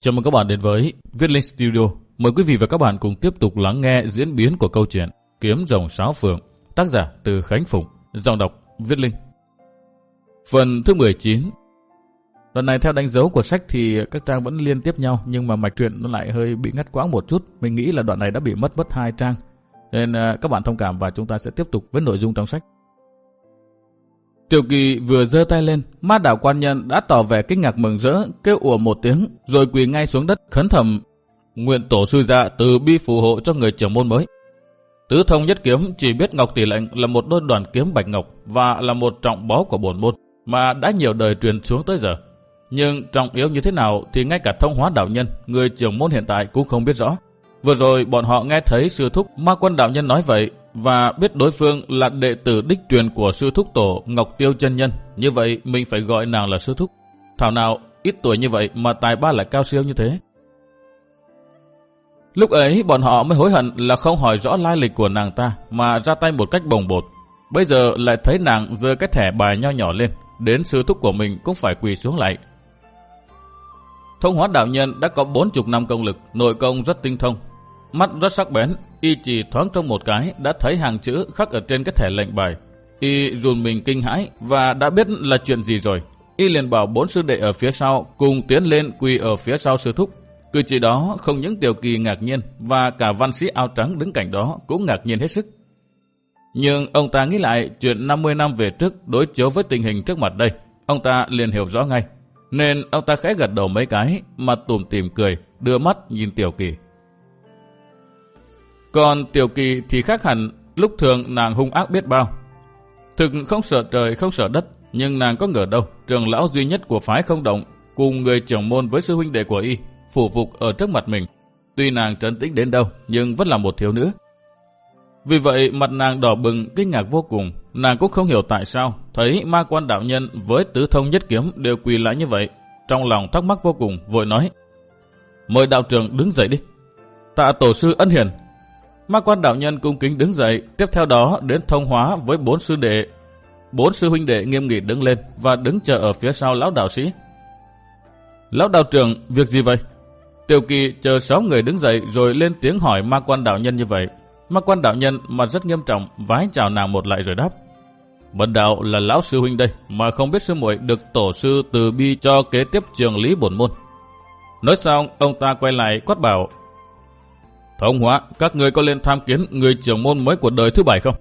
Chào mừng các bạn đến với Viết Linh Studio. Mời quý vị và các bạn cùng tiếp tục lắng nghe diễn biến của câu chuyện Kiếm rồng sáo phượng, tác giả từ Khánh Phụng, giọng đọc Viết Linh. Phần thứ 19 Lần này theo đánh dấu của sách thì các trang vẫn liên tiếp nhau nhưng mà mạch truyện nó lại hơi bị ngắt quãng một chút. Mình nghĩ là đoạn này đã bị mất mất hai trang. Nên à, các bạn thông cảm và chúng ta sẽ tiếp tục với nội dung trong sách. Tiểu kỳ vừa giơ tay lên, ma đạo quan nhân đã tỏ vẻ kinh ngạc mừng rỡ, kêu ủa một tiếng, rồi quỳ ngay xuống đất khấn thầm. Nguyện tổ sư gia từ bi phù hộ cho người trưởng môn mới. Tứ thông nhất kiếm chỉ biết Ngọc Tỷ Lệnh là một đôi đoàn kiếm bạch ngọc và là một trọng bó của bổn môn mà đã nhiều đời truyền xuống tới giờ. Nhưng trọng yếu như thế nào thì ngay cả thông hóa đạo nhân, người trưởng môn hiện tại cũng không biết rõ. Vừa rồi bọn họ nghe thấy sư thúc ma quân đạo nhân nói vậy và biết đối phương là đệ tử đích truyền của sư thúc tổ Ngọc Tiêu chân Nhân. Như vậy mình phải gọi nàng là sư thúc. Thảo nào ít tuổi như vậy mà tài ba lại cao siêu như thế. Lúc ấy bọn họ mới hối hận là không hỏi rõ lai lịch của nàng ta mà ra tay một cách bồng bột. Bây giờ lại thấy nàng giơ cái thẻ bài nho nhỏ lên, đến sư thúc của mình cũng phải quỳ xuống lại. Thông hóa đạo nhân đã có bốn chục năm công lực, nội công rất tinh thông. Mắt rất sắc bén, y chỉ thoáng trong một cái đã thấy hàng chữ khắc ở trên cái thẻ lệnh bài. Y dùn mình kinh hãi và đã biết là chuyện gì rồi. Y liền bảo bốn sư đệ ở phía sau cùng tiến lên quỳ ở phía sau sư thúc. Cử chỉ đó không những tiểu kỳ ngạc nhiên và cả văn sĩ áo trắng đứng cạnh đó cũng ngạc nhiên hết sức. Nhưng ông ta nghĩ lại chuyện 50 năm về trước đối chiếu với tình hình trước mặt đây. Ông ta liền hiểu rõ ngay. Nên ông ta khẽ gật đầu mấy cái mà tủm tìm cười, đưa mắt nhìn tiểu kỳ. Còn tiểu kỳ thì khác hẳn, lúc thường nàng hung ác biết bao. Thực không sợ trời, không sợ đất, nhưng nàng có ngờ đâu, trường lão duy nhất của phái không động, cùng người trưởng môn với sư huynh đệ của y, phủ phục ở trước mặt mình. Tuy nàng trấn tĩnh đến đâu, nhưng vẫn là một thiếu nữ. Vì vậy mặt nàng đỏ bừng, kinh ngạc vô cùng. Nàng cũng không hiểu tại sao, thấy ma quan đạo nhân với tứ thông nhất kiếm đều quỳ lại như vậy. Trong lòng thắc mắc vô cùng, vội nói. Mời đạo trưởng đứng dậy đi. Tạ tổ sư ân hiền, Ma quan đạo nhân cung kính đứng dậy, tiếp theo đó đến thông hóa với bốn sư đệ. Bốn sư huynh đệ nghiêm nghị đứng lên và đứng chờ ở phía sau lão đạo sĩ. Lão đạo trưởng, việc gì vậy? Tiểu kỳ chờ sáu người đứng dậy rồi lên tiếng hỏi ma quan đạo nhân như vậy. Ma quan đạo nhân mà rất nghiêm trọng vái chào nàng một lại rồi đáp. Bần đạo là lão sư huynh đây mà không biết sư muội được tổ sư từ bi cho kế tiếp trường lý bổn môn. Nói xong, ông ta quay lại quát bảo Thông hóa, các người có lên tham kiến người trưởng môn mới của đời thứ bảy không?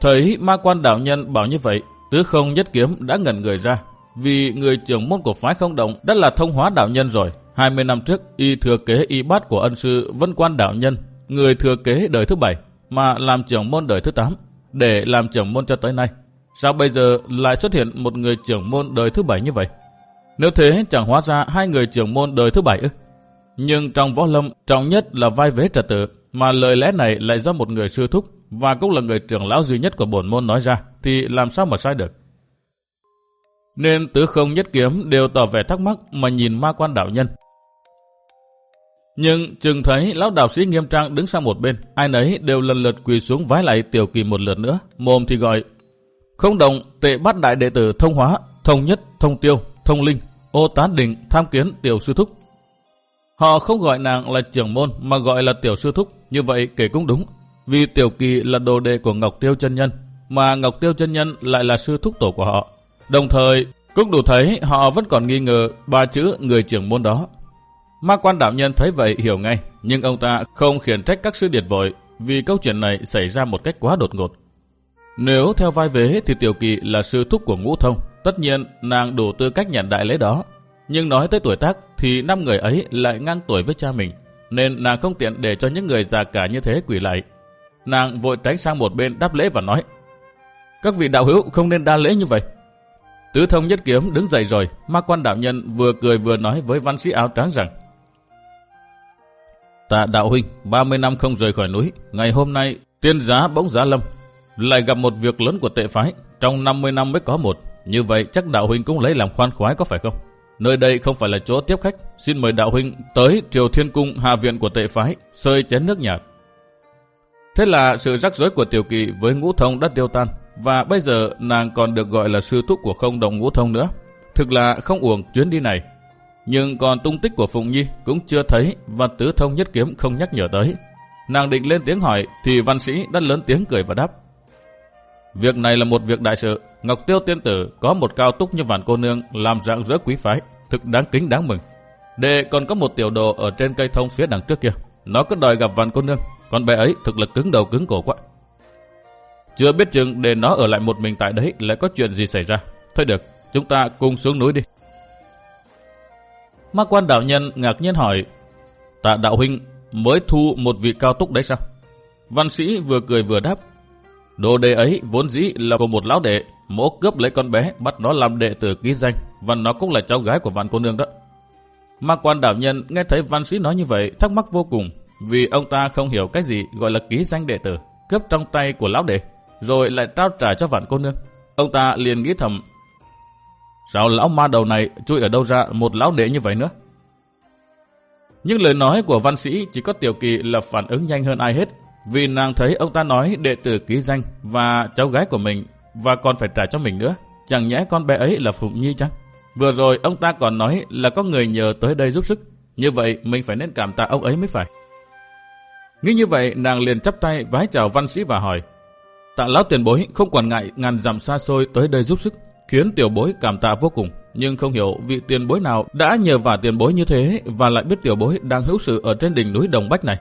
Thấy ma quan đạo nhân bảo như vậy, tứ không nhất kiếm đã ngẩn người ra. Vì người trưởng môn của phái không động đã là thông hóa đạo nhân rồi. 20 năm trước, y thừa kế y bát của ân sư Vân Quan đạo nhân, người thừa kế đời thứ bảy, mà làm trưởng môn đời thứ tám, để làm trưởng môn cho tới nay. Sao bây giờ lại xuất hiện một người trưởng môn đời thứ bảy như vậy? Nếu thế chẳng hóa ra hai người trưởng môn đời thứ bảy ư? Nhưng trong võ lâm, trọng nhất là vai vế trật tự, mà lời lẽ này lại do một người sư thúc và cũng là người trưởng lão duy nhất của bổn môn nói ra, thì làm sao mà sai được. Nên tứ không nhất kiếm đều tỏ vẻ thắc mắc mà nhìn ma quan đạo nhân. Nhưng chừng thấy lão đạo sĩ nghiêm trang đứng sang một bên, ai nấy đều lần lượt quỳ xuống vái lại tiểu kỳ một lượt nữa, mồm thì gọi. Không đồng, tệ bắt đại đệ tử thông hóa, thông nhất, thông tiêu, thông linh, ô tán đình, tham kiến tiểu sư thúc, Họ không gọi nàng là trưởng môn mà gọi là tiểu sư thúc, như vậy kể cũng đúng. Vì tiểu kỳ là đồ đệ của Ngọc Tiêu chân Nhân, mà Ngọc Tiêu chân Nhân lại là sư thúc tổ của họ. Đồng thời, cũng đủ thấy họ vẫn còn nghi ngờ ba chữ người trưởng môn đó. Ma quan đạo nhân thấy vậy hiểu ngay, nhưng ông ta không khiển trách các sư điệt vội vì câu chuyện này xảy ra một cách quá đột ngột. Nếu theo vai vế thì Tiểu Kỳ là sư thúc của ngũ thông, tất nhiên nàng đủ tư cách nhận đại lễ đó. Nhưng nói tới tuổi tác thì năm người ấy lại ngang tuổi với cha mình, nên nàng không tiện để cho những người già cả như thế quỳ lại. Nàng vội tránh sang một bên đáp lễ và nói, Các vị đạo hữu không nên đa lễ như vậy. Tứ thông nhất kiếm đứng dậy rồi, ma quan đạo nhân vừa cười vừa nói với văn sĩ áo trắng rằng, Tạ đạo huynh, 30 năm không rời khỏi núi, ngày hôm nay tiên giá bỗng giá lâm, lại gặp một việc lớn của tệ phái, trong 50 năm mới có một, như vậy chắc đạo huynh cũng lấy làm khoan khoái có phải không? Nơi đây không phải là chỗ tiếp khách, xin mời đạo huynh tới Triều Thiên Cung Hạ Viện của tệ phái, sơi chén nước nhạt. Thế là sự rắc rối của Tiểu Kỳ với ngũ thông đã tiêu tan, và bây giờ nàng còn được gọi là sư thúc của không đồng ngũ thông nữa. Thực là không uổng chuyến đi này. Nhưng còn tung tích của Phụng Nhi cũng chưa thấy và tứ thông nhất kiếm không nhắc nhở tới. Nàng định lên tiếng hỏi thì văn sĩ đã lớn tiếng cười và đáp. Việc này là một việc đại sự. Ngọc Tiêu Tiên Tử có một cao túc như vạn cô nương làm dạng rỡ quý phái. Thực đáng kính đáng mừng. Đệ còn có một tiểu đồ ở trên cây thông phía đằng trước kia. Nó cứ đòi gặp vạn cô nương. Còn bé ấy thực lực cứng đầu cứng cổ quá. Chưa biết chừng để nó ở lại một mình tại đấy lại có chuyện gì xảy ra. Thôi được, chúng ta cùng xuống núi đi. Ma quan đạo nhân ngạc nhiên hỏi, tạ đạo huynh mới thu một vị cao túc đấy sao? Văn sĩ vừa cười vừa đáp, đồ đệ ấy vốn dĩ là của một lão đệ, mỗ cướp lấy con bé, bắt nó làm đệ tử ký danh, và nó cũng là cháu gái của vạn cô nương đó. Ma quan đạo nhân nghe thấy văn sĩ nói như vậy thắc mắc vô cùng, vì ông ta không hiểu cái gì gọi là ký danh đệ tử, cướp trong tay của lão đệ, rồi lại trao trả cho vạn cô nương. Ông ta liền nghĩ thầm, sao lão ma đầu này chui ở đâu ra một lão đệ như vậy nữa? Nhưng lời nói của văn sĩ chỉ có tiểu kỳ là phản ứng nhanh hơn ai hết, vì nàng thấy ông ta nói đệ tử ký danh và cháu gái của mình và còn phải trả cho mình nữa. Chẳng nhẽ con bé ấy là Phụng Nhi chăng? Vừa rồi ông ta còn nói là có người nhờ tới đây giúp sức. Như vậy mình phải nên cảm tạ ông ấy mới phải. Nghĩ như vậy nàng liền chắp tay vái chào văn sĩ và hỏi Tạ lão tiền bối không quản ngại ngàn dặm xa xôi tới đây giúp sức, khiến tiểu bối cảm tạ vô cùng. Nhưng không hiểu vị tiền bối nào đã nhờ vả tiền bối như thế và lại biết tiểu bối đang hữu sự ở trên đỉnh núi Đồng Bách này.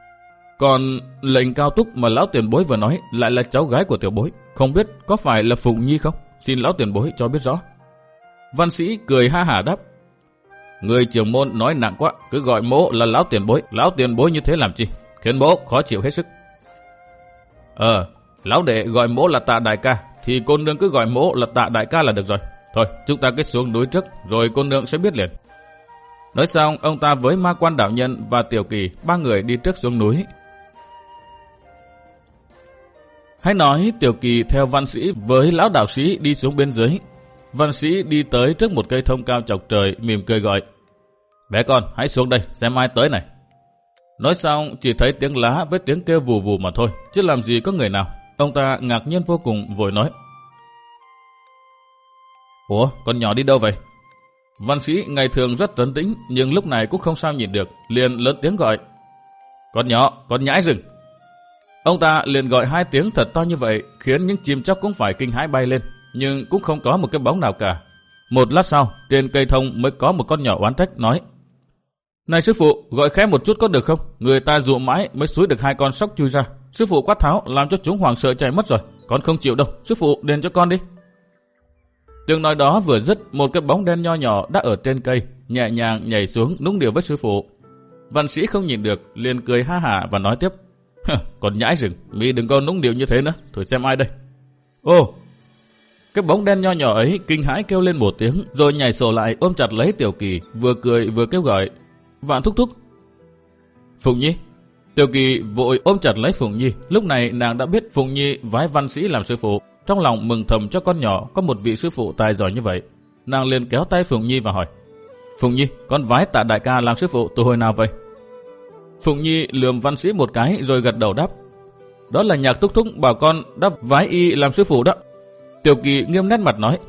Còn lệnh cao túc mà lão tiền bối vừa nói lại là cháu gái của tiểu bối. Không biết có phải là Phụng Nhi không? Xin lão tiền bối cho biết rõ. Văn sĩ cười ha hả đáp. Người trưởng môn nói nặng quá, cứ gọi mỗ là lão tiền bối. Lão tiền bối như thế làm chi? Khiến bố khó chịu hết sức. Ờ, Lão đệ gọi mỗ là tạ đại ca, thì cô nương cứ gọi mỗ là tạ đại ca là được rồi. Thôi, chúng ta cứ xuống núi trước, rồi cô nương sẽ biết liền. Nói xong, ông ta với ma quan đạo nhân và tiểu kỳ, ba người đi trước xuống núi. Hãy nói tiểu kỳ theo văn sĩ với lão đạo sĩ đi xuống bên dưới. Văn sĩ đi tới trước một cây thông cao chọc trời, mỉm cười gọi. Bé con, hãy xuống đây, xem ai tới này. Nói xong, chỉ thấy tiếng lá với tiếng kêu vù vù mà thôi, chứ làm gì có người nào. Ông ta ngạc nhiên vô cùng vội nói. Ủa, con nhỏ đi đâu vậy? Văn sĩ ngày thường rất trấn tĩnh, nhưng lúc này cũng không sao nhìn được, liền lớn tiếng gọi. Con nhỏ, con nhãi rừng. Ông ta liền gọi hai tiếng thật to như vậy, khiến những chim chóc cũng phải kinh hãi bay lên, nhưng cũng không có một cái bóng nào cả. Một lát sau, trên cây thông mới có một con nhỏ oán trách nói. Này sư phụ, gọi khẽ một chút có được không? Người ta dụ mãi mới xúi được hai con sóc chui ra. Sư phụ quát tháo làm cho chúng hoàng sợ chạy mất rồi. Con không chịu đâu, sư phụ đền cho con đi. Tiếng nói đó vừa dứt, một cái bóng đen nho nhỏ đã ở trên cây, nhẹ nhàng nhảy xuống núng điều với sư phụ. Văn sĩ không nhìn được, liền cười ha hả và nói tiếp. Còn nhãi rừng, mi đừng có núng điều như thế nữa, thử xem ai đây. Ô, cái bóng đen nho nhỏ ấy kinh hãi kêu lên một tiếng, rồi nhảy sổ lại ôm chặt lấy tiểu kỳ, vừa cười vừa kêu gọi. Vạn thúc thúc. Phụng Nhi. Tiểu kỳ vội ôm chặt lấy Phụng Nhi. Lúc này nàng đã biết Phụng Nhi vái văn sĩ làm sư phụ. Trong lòng mừng thầm cho con nhỏ có một vị sư phụ tài giỏi như vậy. Nàng liền kéo tay Phụng Nhi và hỏi. Phụng Nhi, con vái tạ đại ca làm sư phụ từ hồi nào vậy? Phụng Nhi lườm văn sĩ một cái rồi gật đầu đáp. Đó là nhạc thúc thúc bảo con đáp vái y làm sư phụ đó. Tiểu kỳ nghiêm nét mặt nói.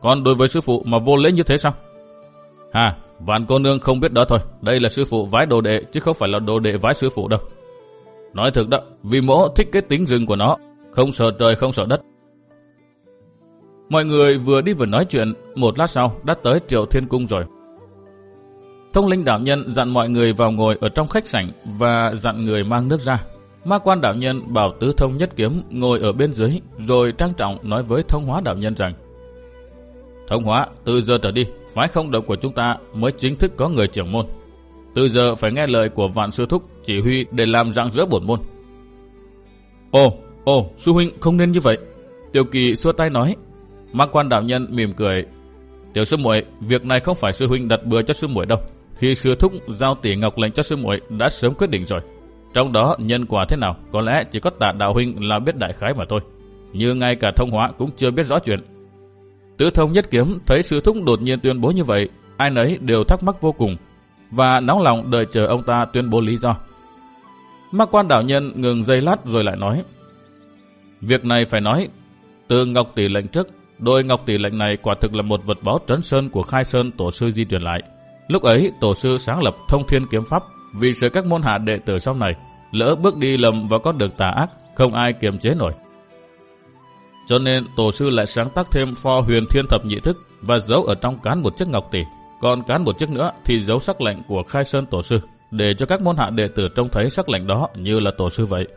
Con đối với sư phụ mà vô lễ như thế sao? Hà, Vạn cô nương không biết đó thôi, đây là sư phụ vái đồ đệ chứ không phải là đồ đệ vái sư phụ đâu. Nói thực đó, vì mỗ thích cái tính rừng của nó, không sợ trời không sợ đất. Mọi người vừa đi vừa nói chuyện, một lát sau đã tới triệu thiên cung rồi. Thông linh đạo nhân dặn mọi người vào ngồi ở trong khách sảnh và dặn người mang nước ra. Ma quan đạo nhân bảo tứ thông nhất kiếm ngồi ở bên dưới rồi trang trọng nói với thông hóa đạo nhân rằng Thông hóa, từ giờ trở đi, phái không động của chúng ta mới chính thức có người trưởng môn. Từ giờ phải nghe lời của vạn sư thúc chỉ huy để làm rạng rỡ bổn môn. Ồ, ồ, sư huynh không nên như vậy. Tiểu kỳ xua tay nói. Ma quan đạo nhân mỉm cười. Tiểu sư muội, việc này không phải sư huynh đặt bừa cho sư muội đâu. Khi sư thúc giao tỷ ngọc lệnh cho sư muội đã sớm quyết định rồi. Trong đó nhân quả thế nào, có lẽ chỉ có tạ đạo huynh là biết đại khái mà thôi. Như ngay cả thông hóa cũng chưa biết rõ chuyện, Tứ thông nhất kiếm thấy sư thúc đột nhiên tuyên bố như vậy, ai nấy đều thắc mắc vô cùng, và nóng lòng đợi chờ ông ta tuyên bố lý do. Ma quan đạo nhân ngừng giây lát rồi lại nói, Việc này phải nói, từ Ngọc Tỷ lệnh trước, đôi Ngọc Tỷ lệnh này quả thực là một vật báo trấn sơn của Khai Sơn tổ sư di truyền lại. Lúc ấy tổ sư sáng lập thông thiên kiếm pháp vì sợ các môn hạ đệ tử sau này lỡ bước đi lầm và có đường tà ác, không ai kiềm chế nổi. Cho nên tổ sư lại sáng tác thêm pho huyền thiên thập nhị thức và giấu ở trong cán một chiếc ngọc tỷ. Còn cán một chiếc nữa thì giấu sắc lệnh của khai sơn tổ sư để cho các môn hạ đệ tử trông thấy sắc lệnh đó như là tổ sư vậy.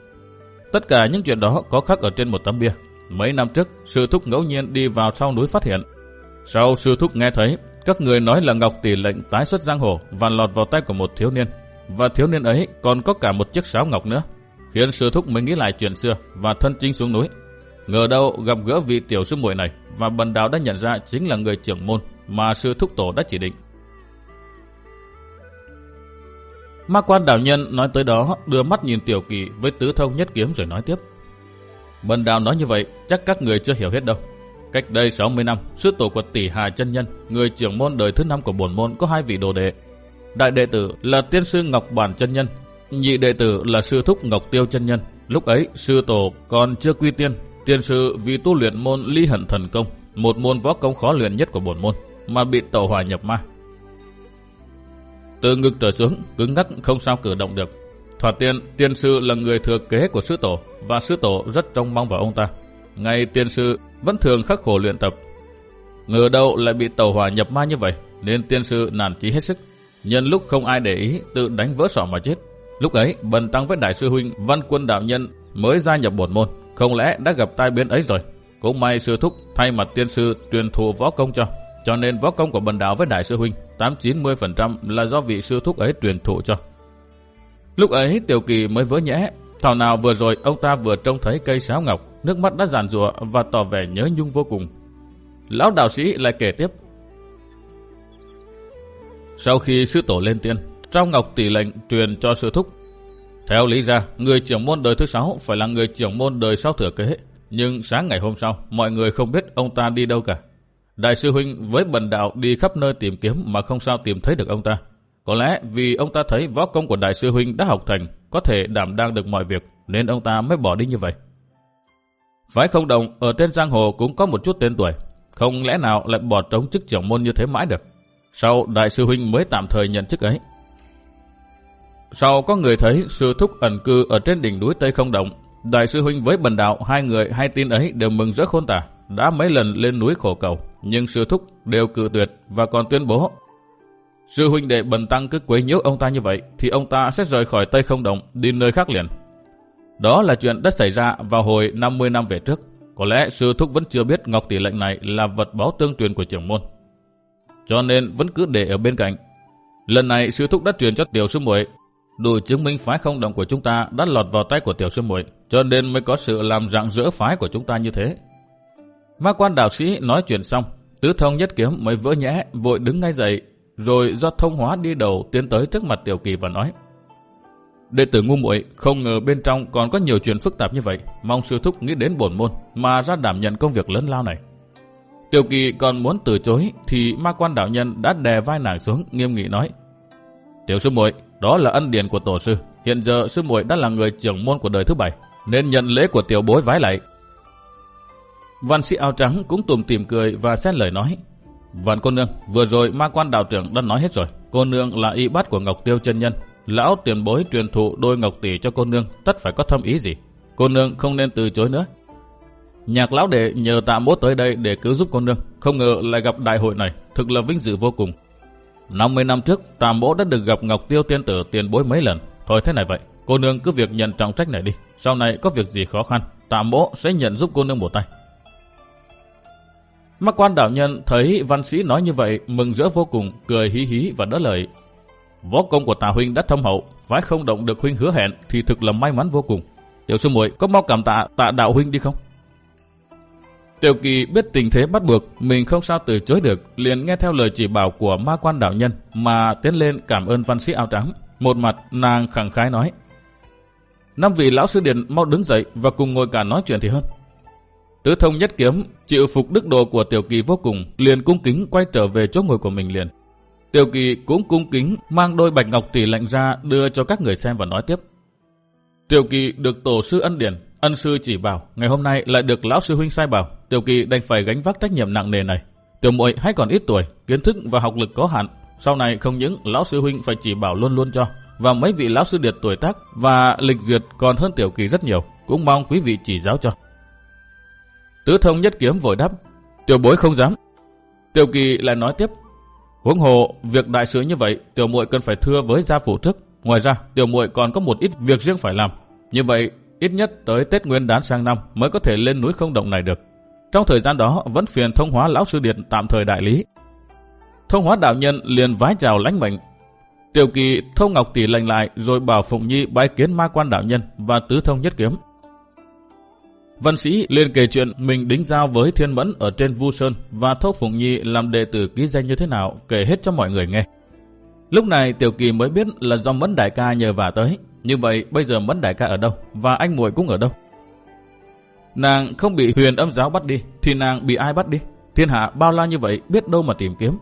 Tất cả những chuyện đó có khắc ở trên một tấm bia. Mấy năm trước, sư thúc ngẫu nhiên đi vào sau núi phát hiện. Sau sư thúc nghe thấy, các người nói là Ngọc tỷ lệnh tái xuất giang hồ và lọt vào tay của một thiếu niên. Và thiếu niên ấy còn có cả một chiếc sáo ngọc nữa, khiến sư thúc mới nghĩ lại chuyện xưa và thân chinh xuống núi. Ngờ đâu gặp gỡ vị tiểu sư muội này và bần đạo đã nhận ra chính là người trưởng môn mà sư thúc tổ đã chỉ định. Ma quan đạo nhân nói tới đó đưa mắt nhìn tiểu kỳ với tứ thông nhất kiếm rồi nói tiếp. Bần đạo nói như vậy chắc các người chưa hiểu hết đâu. Cách đây 60 năm, sư tổ của tỷ Hà chân Nhân, người trưởng môn đời thứ năm của bổn môn có hai vị đồ đệ. Đại đệ tử là tiên sư Ngọc Bản chân Nhân, nhị đệ tử là sư thúc Ngọc Tiêu chân Nhân. Lúc ấy, sư tổ còn chưa quy tiên, tiên sư vì tu luyện môn ly hận thần công, một môn võ công khó luyện nhất của bổn môn, mà bị tẩu hỏa nhập ma. Từ ngực trở xuống, cứng ngắc không sao cử động được. Thoạt tiên, tiên sư là người thừa kế của sư tổ, và sư tổ rất trông mong vào ông ta ngày tiên sư vẫn thường khắc khổ luyện tập. Ngờ đâu lại bị tàu hỏa nhập ma như vậy, nên tiên sư nản chí hết sức. Nhân lúc không ai để ý, tự đánh vỡ sọ mà chết. Lúc ấy, bần tăng với đại sư huynh Văn Quân Đạo Nhân mới gia nhập bổn môn, không lẽ đã gặp tai biến ấy rồi. Cũng may sư thúc thay mặt tiên sư truyền thụ võ công cho, cho nên võ công của bần đạo với đại sư huynh 8-90% là do vị sư thúc ấy truyền thụ cho. Lúc ấy Tiểu Kỳ mới vỡ nhẽ, thảo nào vừa rồi ông ta vừa trông thấy cây sáo ngọc, nước mắt đã giàn rụa và tỏ vẻ nhớ nhung vô cùng. Lão đạo sĩ lại kể tiếp. Sau khi sư tổ lên tiên, trong ngọc tỷ lệnh truyền cho sư thúc. Theo lý ra, người trưởng môn đời thứ sáu phải là người trưởng môn đời sau thừa kế. Nhưng sáng ngày hôm sau, mọi người không biết ông ta đi đâu cả. Đại sư Huynh với bần đạo đi khắp nơi tìm kiếm mà không sao tìm thấy được ông ta. Có lẽ vì ông ta thấy võ công của Đại sư Huynh đã học thành, có thể đảm đang được mọi việc, nên ông ta mới bỏ đi như vậy. Phái không đồng ở trên giang hồ cũng có một chút tên tuổi, không lẽ nào lại bỏ trống chức trưởng môn như thế mãi được. Sau Đại sư Huynh mới tạm thời nhận chức ấy. Sau có người thấy sư thúc ẩn cư ở trên đỉnh núi Tây Không Động, Đại sư Huynh với bần đạo hai người hai tin ấy đều mừng rất khôn tả, đã mấy lần lên núi khổ cầu, nhưng sư thúc đều cự tuyệt và còn tuyên bố Sư huynh đệ bần tăng cứ quấy nhiễu ông ta như vậy thì ông ta sẽ rời khỏi Tây Không Động đi nơi khác liền. Đó là chuyện đã xảy ra vào hồi 50 năm về trước. Có lẽ sư thúc vẫn chưa biết ngọc tỷ lệnh này là vật báo tương truyền của trưởng môn. Cho nên vẫn cứ để ở bên cạnh. Lần này sư thúc đã truyền cho tiểu sư muội đủ chứng minh phái không động của chúng ta đã lọt vào tay của tiểu sư muội, cho nên mới có sự làm rạng rỡ phái của chúng ta như thế. Ma quan đạo sĩ nói chuyện xong, tứ thông nhất kiếm mới vỡ nhẽ, vội đứng ngay dậy, rồi do thông hóa đi đầu tiến tới trước mặt tiểu kỳ và nói. Đệ tử ngu muội không ngờ bên trong còn có nhiều chuyện phức tạp như vậy, mong sư thúc nghĩ đến bổn môn mà ra đảm nhận công việc lớn lao này. Tiểu kỳ còn muốn từ chối thì ma quan đạo nhân đã đè vai nàng xuống nghiêm nghị nói. Tiểu sư muội, đó là ân điển của tổ sư. Hiện giờ sư muội đã là người trưởng môn của đời thứ bảy, nên nhận lễ của tiểu bối vái lại. Văn sĩ áo trắng cũng tùm tìm cười và xét lời nói. Vạn cô nương, vừa rồi ma quan đạo trưởng đã nói hết rồi. Cô nương là y bát của Ngọc Tiêu chân nhân. Lão tiền bối truyền thụ đôi ngọc tỷ cho cô nương, tất phải có thâm ý gì. Cô nương không nên từ chối nữa. Nhạc lão đệ nhờ tạ mốt tới đây để cứu giúp cô nương. Không ngờ lại gặp đại hội này, thực là vinh dự vô cùng. 50 năm trước, tạ mỗ đã được gặp Ngọc Tiêu tiên tử tiền bối mấy lần. Thôi thế này vậy, cô nương cứ việc nhận trọng trách này đi. Sau này có việc gì khó khăn, tạ mỗ sẽ nhận giúp cô nương một tay. Mắc quan đạo nhân thấy văn sĩ nói như vậy, mừng rỡ vô cùng, cười hí hí và đỡ lời. Võ công của tà huynh đã thâm hậu, phải không động được huynh hứa hẹn thì thực là may mắn vô cùng. Tiểu sư muội có mau cảm tạ tạ đạo huynh đi không? Tiểu kỳ biết tình thế bắt buộc, mình không sao từ chối được, liền nghe theo lời chỉ bảo của ma quan đạo nhân mà tiến lên cảm ơn văn sĩ áo trắng. Một mặt nàng khẳng khái nói. Năm vị lão sư điện mau đứng dậy và cùng ngồi cả nói chuyện thì hơn. Tứ thông nhất kiếm, chịu phục đức độ của Tiểu Kỳ vô cùng, liền cung kính quay trở về chỗ ngồi của mình liền. Tiểu Kỳ cũng cung kính mang đôi bạch ngọc tỷ lạnh ra đưa cho các người xem và nói tiếp. Tiểu Kỳ được tổ sư ân điển, ân sư chỉ bảo, ngày hôm nay lại được lão sư huynh sai bảo, Tiểu Kỳ đành phải gánh vác trách nhiệm nặng nề này. Tiểu muội hay còn ít tuổi, kiến thức và học lực có hạn, Sau này không những lão sư huynh phải chỉ bảo luôn luôn cho, và mấy vị lão sư điệt tuổi tác và lịch duyệt còn hơn tiểu kỳ rất nhiều, cũng mong quý vị chỉ giáo cho. Tứ thông nhất kiếm vội đáp, tiểu bối không dám. Tiểu kỳ lại nói tiếp, huống hồ việc đại sứ như vậy, tiểu muội cần phải thưa với gia phủ trước. Ngoài ra, tiểu muội còn có một ít việc riêng phải làm. Như vậy, ít nhất tới Tết Nguyên đán sang năm mới có thể lên núi không động này được. Trong thời gian đó vẫn phiền thông hóa lão sư điện tạm thời đại lý. Thông hóa đạo nhân liền vái chào lãnh mệnh. Tiểu kỳ thông ngọc tỷ lệnh lại rồi bảo Phụng Nhi bái kiến ma quan đạo nhân và tứ thông nhất kiếm. Văn sĩ liền kể chuyện mình đính giao với Thiên Mẫn ở trên Vu Sơn và Thốc Phụng Nhi làm đệ tử ký danh như thế nào kể hết cho mọi người nghe. Lúc này Tiểu Kỳ mới biết là do Mẫn Đại ca nhờ vả tới. Như vậy bây giờ Mẫn Đại ca ở đâu và anh muội cũng ở đâu? Nàng không bị huyền âm giáo bắt đi, thì nàng bị ai bắt đi? Thiên hạ bao la như vậy, biết đâu mà tìm kiếm.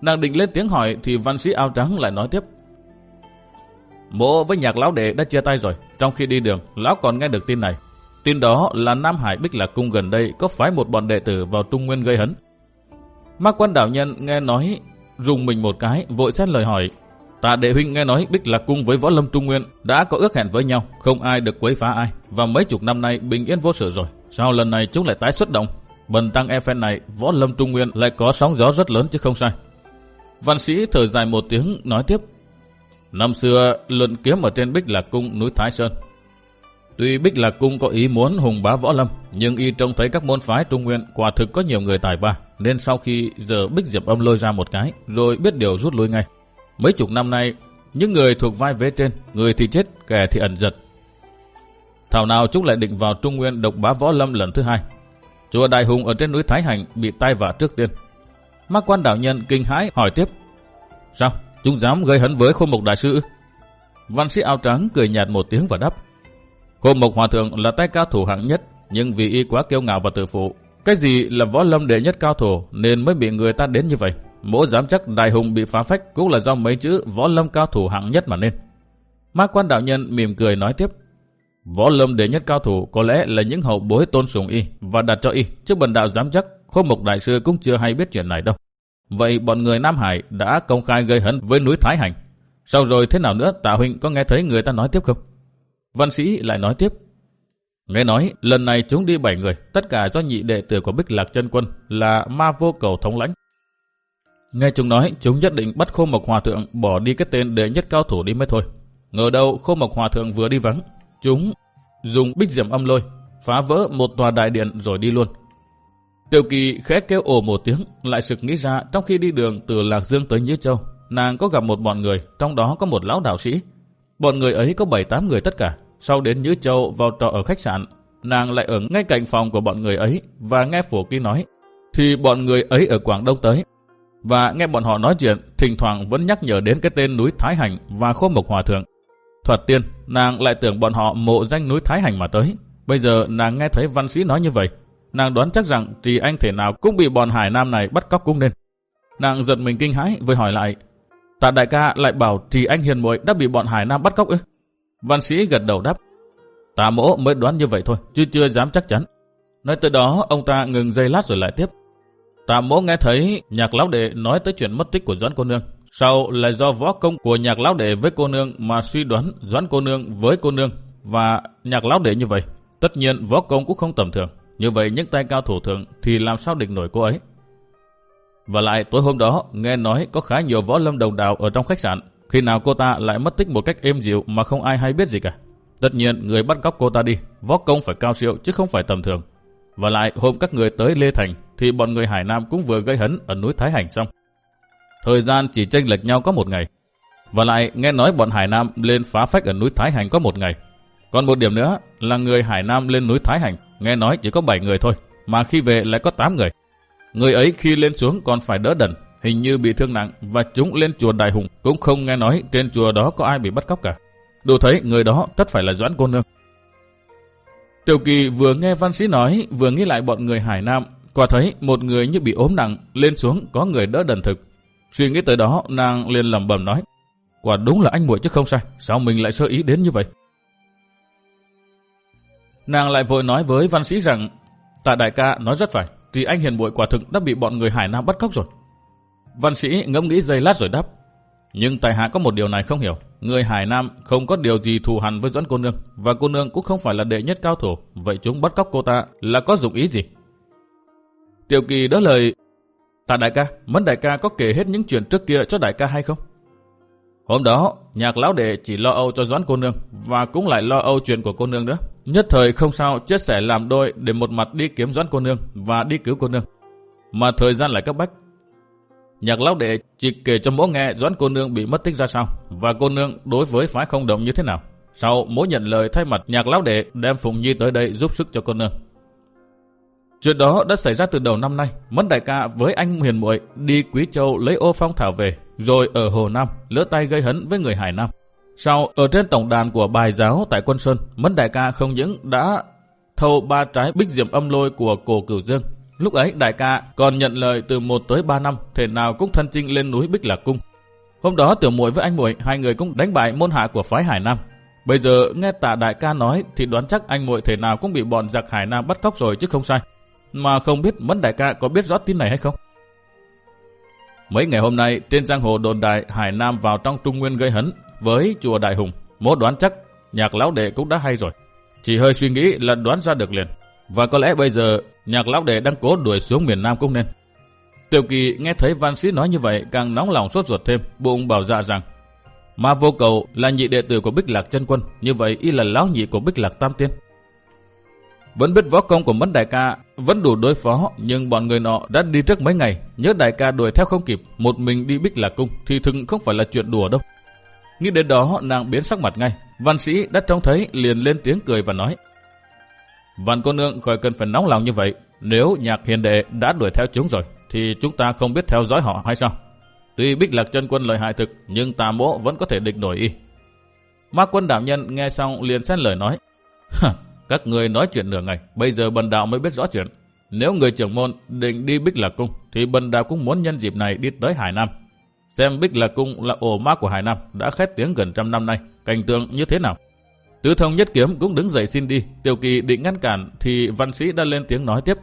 Nàng định lên tiếng hỏi thì văn sĩ áo trắng lại nói tiếp. Mộ với nhạc lão đệ đã chia tay rồi. Trong khi đi đường, lão còn nghe được tin này. Tin đó là Nam Hải Bích Lạc Cung gần đây có phái một bọn đệ tử vào Trung Nguyên gây hấn. Mạc quan đạo nhân nghe nói, dùng mình một cái, vội xét lời hỏi. Tạ đệ huynh nghe nói Bích Lạc Cung với Võ Lâm Trung Nguyên đã có ước hẹn với nhau, không ai được quấy phá ai, và mấy chục năm nay bình yên vô sự rồi. Sao lần này chúng lại tái xuất động? Bần tăng e phen này, Võ Lâm Trung Nguyên lại có sóng gió rất lớn chứ không sai. Văn sĩ thở dài một tiếng nói tiếp. Năm xưa, luận kiếm ở trên Bích Lạc Cung núi Thái Sơn. Tuy Bích Lạc Cung có ý muốn hùng bá võ lâm, nhưng y trông thấy các môn phái Trung Nguyên quả thực có nhiều người tài ba, nên sau khi giờ Bích Diệp Âm lôi ra một cái, rồi biết điều rút lui ngay. Mấy chục năm nay, những người thuộc vai vế trên, người thì chết, kẻ thì ẩn giật. Thảo nào chúng lại định vào Trung Nguyên độc bá võ lâm lần thứ hai. Chùa Đại Hùng ở trên núi Thái Hành bị tai vạ trước tiên. Mắc quan đạo nhân kinh hãi hỏi tiếp. Sao? Chúng dám gây hấn với khôn mục đại sư? Văn sĩ áo trắng cười nhạt một tiếng và đáp. Khôn Mộc hòa thượng là tay cao thủ hạng nhất, nhưng vì y quá kiêu ngạo và tự phụ. Cái gì là võ lâm đệ nhất cao thủ nên mới bị người ta đến như vậy. Mỗi dám chắc đại hùng bị phá phách cũng là do mấy chữ võ lâm cao thủ hạng nhất mà nên. Ma quan đạo nhân mỉm cười nói tiếp. Võ lâm đệ nhất cao thủ có lẽ là những hậu bối tôn sùng y và đặt cho y, chứ bần đạo dám chắc khôn mục đại sư cũng chưa hay biết chuyện này đâu. Vậy bọn người Nam Hải đã công khai gây hấn với núi Thái Hành. Sau rồi thế nào nữa Tạ Huynh có nghe thấy người ta nói tiếp không? Văn sĩ lại nói tiếp. Nghe nói lần này chúng đi 7 người, tất cả do nhị đệ tử của Bích Lạc chân Quân là ma vô cầu thống lãnh. Nghe chúng nói chúng nhất định bắt Khô Mộc Hòa Thượng bỏ đi cái tên đệ nhất cao thủ đi mới thôi. Ngờ đâu Khô Mộc Hòa Thượng vừa đi vắng, chúng dùng bích diệm âm lôi, phá vỡ một tòa đại điện rồi đi luôn. Tiểu kỳ khẽ kêu ồ một tiếng, lại sực nghĩ ra trong khi đi đường từ Lạc Dương tới Nhữ Châu, nàng có gặp một bọn người, trong đó có một lão đạo sĩ. Bọn người ấy có 7-8 người tất cả. Sau đến Nhữ Châu vào trọ ở khách sạn, nàng lại ở ngay cạnh phòng của bọn người ấy và nghe phổ ký nói, thì bọn người ấy ở Quảng Đông tới, và nghe bọn họ nói chuyện, thỉnh thoảng vẫn nhắc nhở đến cái tên núi Thái Hành và Khô Mộc Hòa Thượng. Thuật tiên, nàng lại tưởng bọn họ mộ danh núi Thái Hành mà tới. Bây giờ nàng nghe thấy văn sĩ nói như vậy. Nàng đoán chắc rằng trì anh thể nào cũng bị bọn Hải Nam này bắt cóc cũng nên. Nàng giật mình kinh hãi với hỏi lại. Tạ đại ca lại bảo trì anh hiền muội đã bị bọn Hải Nam bắt cóc ư? Văn sĩ gật đầu đáp. Tà mỗ mới đoán như vậy thôi, chứ chưa dám chắc chắn. Nói tới đó, ông ta ngừng giây lát rồi lại tiếp. Tà mỗ nghe thấy nhạc lão đệ nói tới chuyện mất tích của Doãn cô nương. Sau là do võ công của nhạc lão đệ với cô nương mà suy đoán Doãn cô nương với cô nương và nhạc lão đệ như vậy. Tất nhiên võ công cũng không tầm thường. Như vậy những tay cao thủ thường thì làm sao địch nổi cô ấy. Và lại tối hôm đó nghe nói có khá nhiều võ lâm đồng đạo ở trong khách sạn. Khi nào cô ta lại mất tích một cách êm dịu mà không ai hay biết gì cả. Tất nhiên người bắt cóc cô ta đi, võ công phải cao siêu chứ không phải tầm thường. Và lại hôm các người tới Lê Thành thì bọn người Hải Nam cũng vừa gây hấn ở núi Thái Hành xong. Thời gian chỉ chênh lệch nhau có một ngày. Và lại nghe nói bọn Hải Nam lên phá phách ở núi Thái Hành có một ngày. Còn một điểm nữa là người Hải Nam lên núi Thái Hành nghe nói chỉ có 7 người thôi, mà khi về lại có 8 người. Người ấy khi lên xuống còn phải đỡ đần, hình như bị thương nặng và chúng lên chùa Đại Hùng cũng không nghe nói trên chùa đó có ai bị bắt cóc cả. Đủ thấy người đó tất phải là Doãn Cô Nương. Tiểu Kỳ vừa nghe văn sĩ nói, vừa nghĩ lại bọn người Hải Nam, quả thấy một người như bị ốm nặng, lên xuống có người đỡ đần thực. Suy nghĩ tới đó, nàng liền lẩm bẩm nói, quả đúng là anh muội chứ không sai, sao mình lại sơ ý đến như vậy? Nàng lại vội nói với văn sĩ rằng, tạ đại ca nói rất phải, thì anh hiền muội quả thực đã bị bọn người Hải Nam bắt cóc rồi. Văn sĩ ngẫm nghĩ giây lát rồi đáp. Nhưng tài hạ có một điều này không hiểu. Người Hải Nam không có điều gì thù hằn với Doãn cô nương, và cô nương cũng không phải là đệ nhất cao thủ. Vậy chúng bắt cóc cô ta là có dụng ý gì? Tiểu kỳ đỡ lời, tạ đại ca, mẫn đại ca có kể hết những chuyện trước kia cho đại ca hay không? Hôm đó, nhạc lão đệ chỉ lo âu cho Doãn cô nương, và cũng lại lo âu chuyện của cô nương nữa. Nhất thời không sao chia sẻ làm đôi để một mặt đi kiếm Doãn cô nương và đi cứu cô nương. Mà thời gian lại cấp bách, Nhạc lão đệ chỉ kể cho mỗi nghe Doãn cô nương bị mất tích ra sao và cô nương đối với phái không động như thế nào. Sau mỗi nhận lời thay mặt nhạc lão đệ đem Phụng Nhi tới đây giúp sức cho cô nương. Chuyện đó đã xảy ra từ đầu năm nay. Mẫn đại ca với anh Huyền muội đi Quý Châu lấy ô phong thảo về, rồi ở Hồ Nam lỡ tay gây hấn với người Hải Nam. Sau, ở trên tổng đàn của bài giáo tại Quân Sơn, Mẫn đại ca không những đã thâu ba trái bích diệm âm lôi của cổ cửu dương Lúc ấy đại ca còn nhận lời từ 1 tới 3 năm, thể nào cũng thân chinh lên núi Bích Lạc Cung. Hôm đó tiểu muội với anh muội hai người cũng đánh bại môn hạ của phái Hải Nam. Bây giờ nghe tạ đại ca nói thì đoán chắc anh muội thể nào cũng bị bọn giặc Hải Nam bắt cóc rồi chứ không sai. Mà không biết mẫn đại ca có biết rõ tin này hay không? Mấy ngày hôm nay trên giang hồ đồn đại Hải Nam vào trong Trung Nguyên gây hấn với chùa Đại Hùng. Mố đoán chắc nhạc lão đệ cũng đã hay rồi. Chỉ hơi suy nghĩ là đoán ra được liền. Và có lẽ bây giờ nhạc lão đệ đang cố đuổi xuống miền Nam cũng nên. Tiểu kỳ nghe thấy văn sĩ nói như vậy càng nóng lòng sốt ruột thêm, bụng bảo dạ rằng Ma vô cầu là nhị đệ tử của Bích Lạc chân Quân, như vậy y là lão nhị của Bích Lạc Tam Tiên. Vẫn biết võ công của mất đại ca vẫn đủ đối phó, nhưng bọn người nọ đã đi trước mấy ngày, nhớ đại ca đuổi theo không kịp, một mình đi Bích Lạc Cung thì thực không phải là chuyện đùa đâu. Nghĩ đến đó nàng biến sắc mặt ngay, văn sĩ đã trông thấy liền lên tiếng cười và nói Vạn cô nương khỏi cần phải nóng lòng như vậy. Nếu nhạc hiền đệ đã đuổi theo chúng rồi, thì chúng ta không biết theo dõi họ hay sao? Tuy Bích Lạc chân quân lợi hại thực, nhưng tà mỗ vẫn có thể địch nổi y. Ma quân đảm nhân nghe xong liền xét lời nói. Các người nói chuyện nửa ngày, bây giờ bần đạo mới biết rõ chuyện. Nếu người trưởng môn định đi Bích Lạc Cung, thì bần đạo cũng muốn nhân dịp này đi tới Hải Nam. Xem Bích Lạc Cung là ổ ma của Hải Nam, đã khét tiếng gần trăm năm nay, cảnh tượng như thế nào? Tứ thông nhất kiếm cũng đứng dậy xin đi. Tiểu kỳ định ngăn cản thì văn sĩ đã lên tiếng nói tiếp.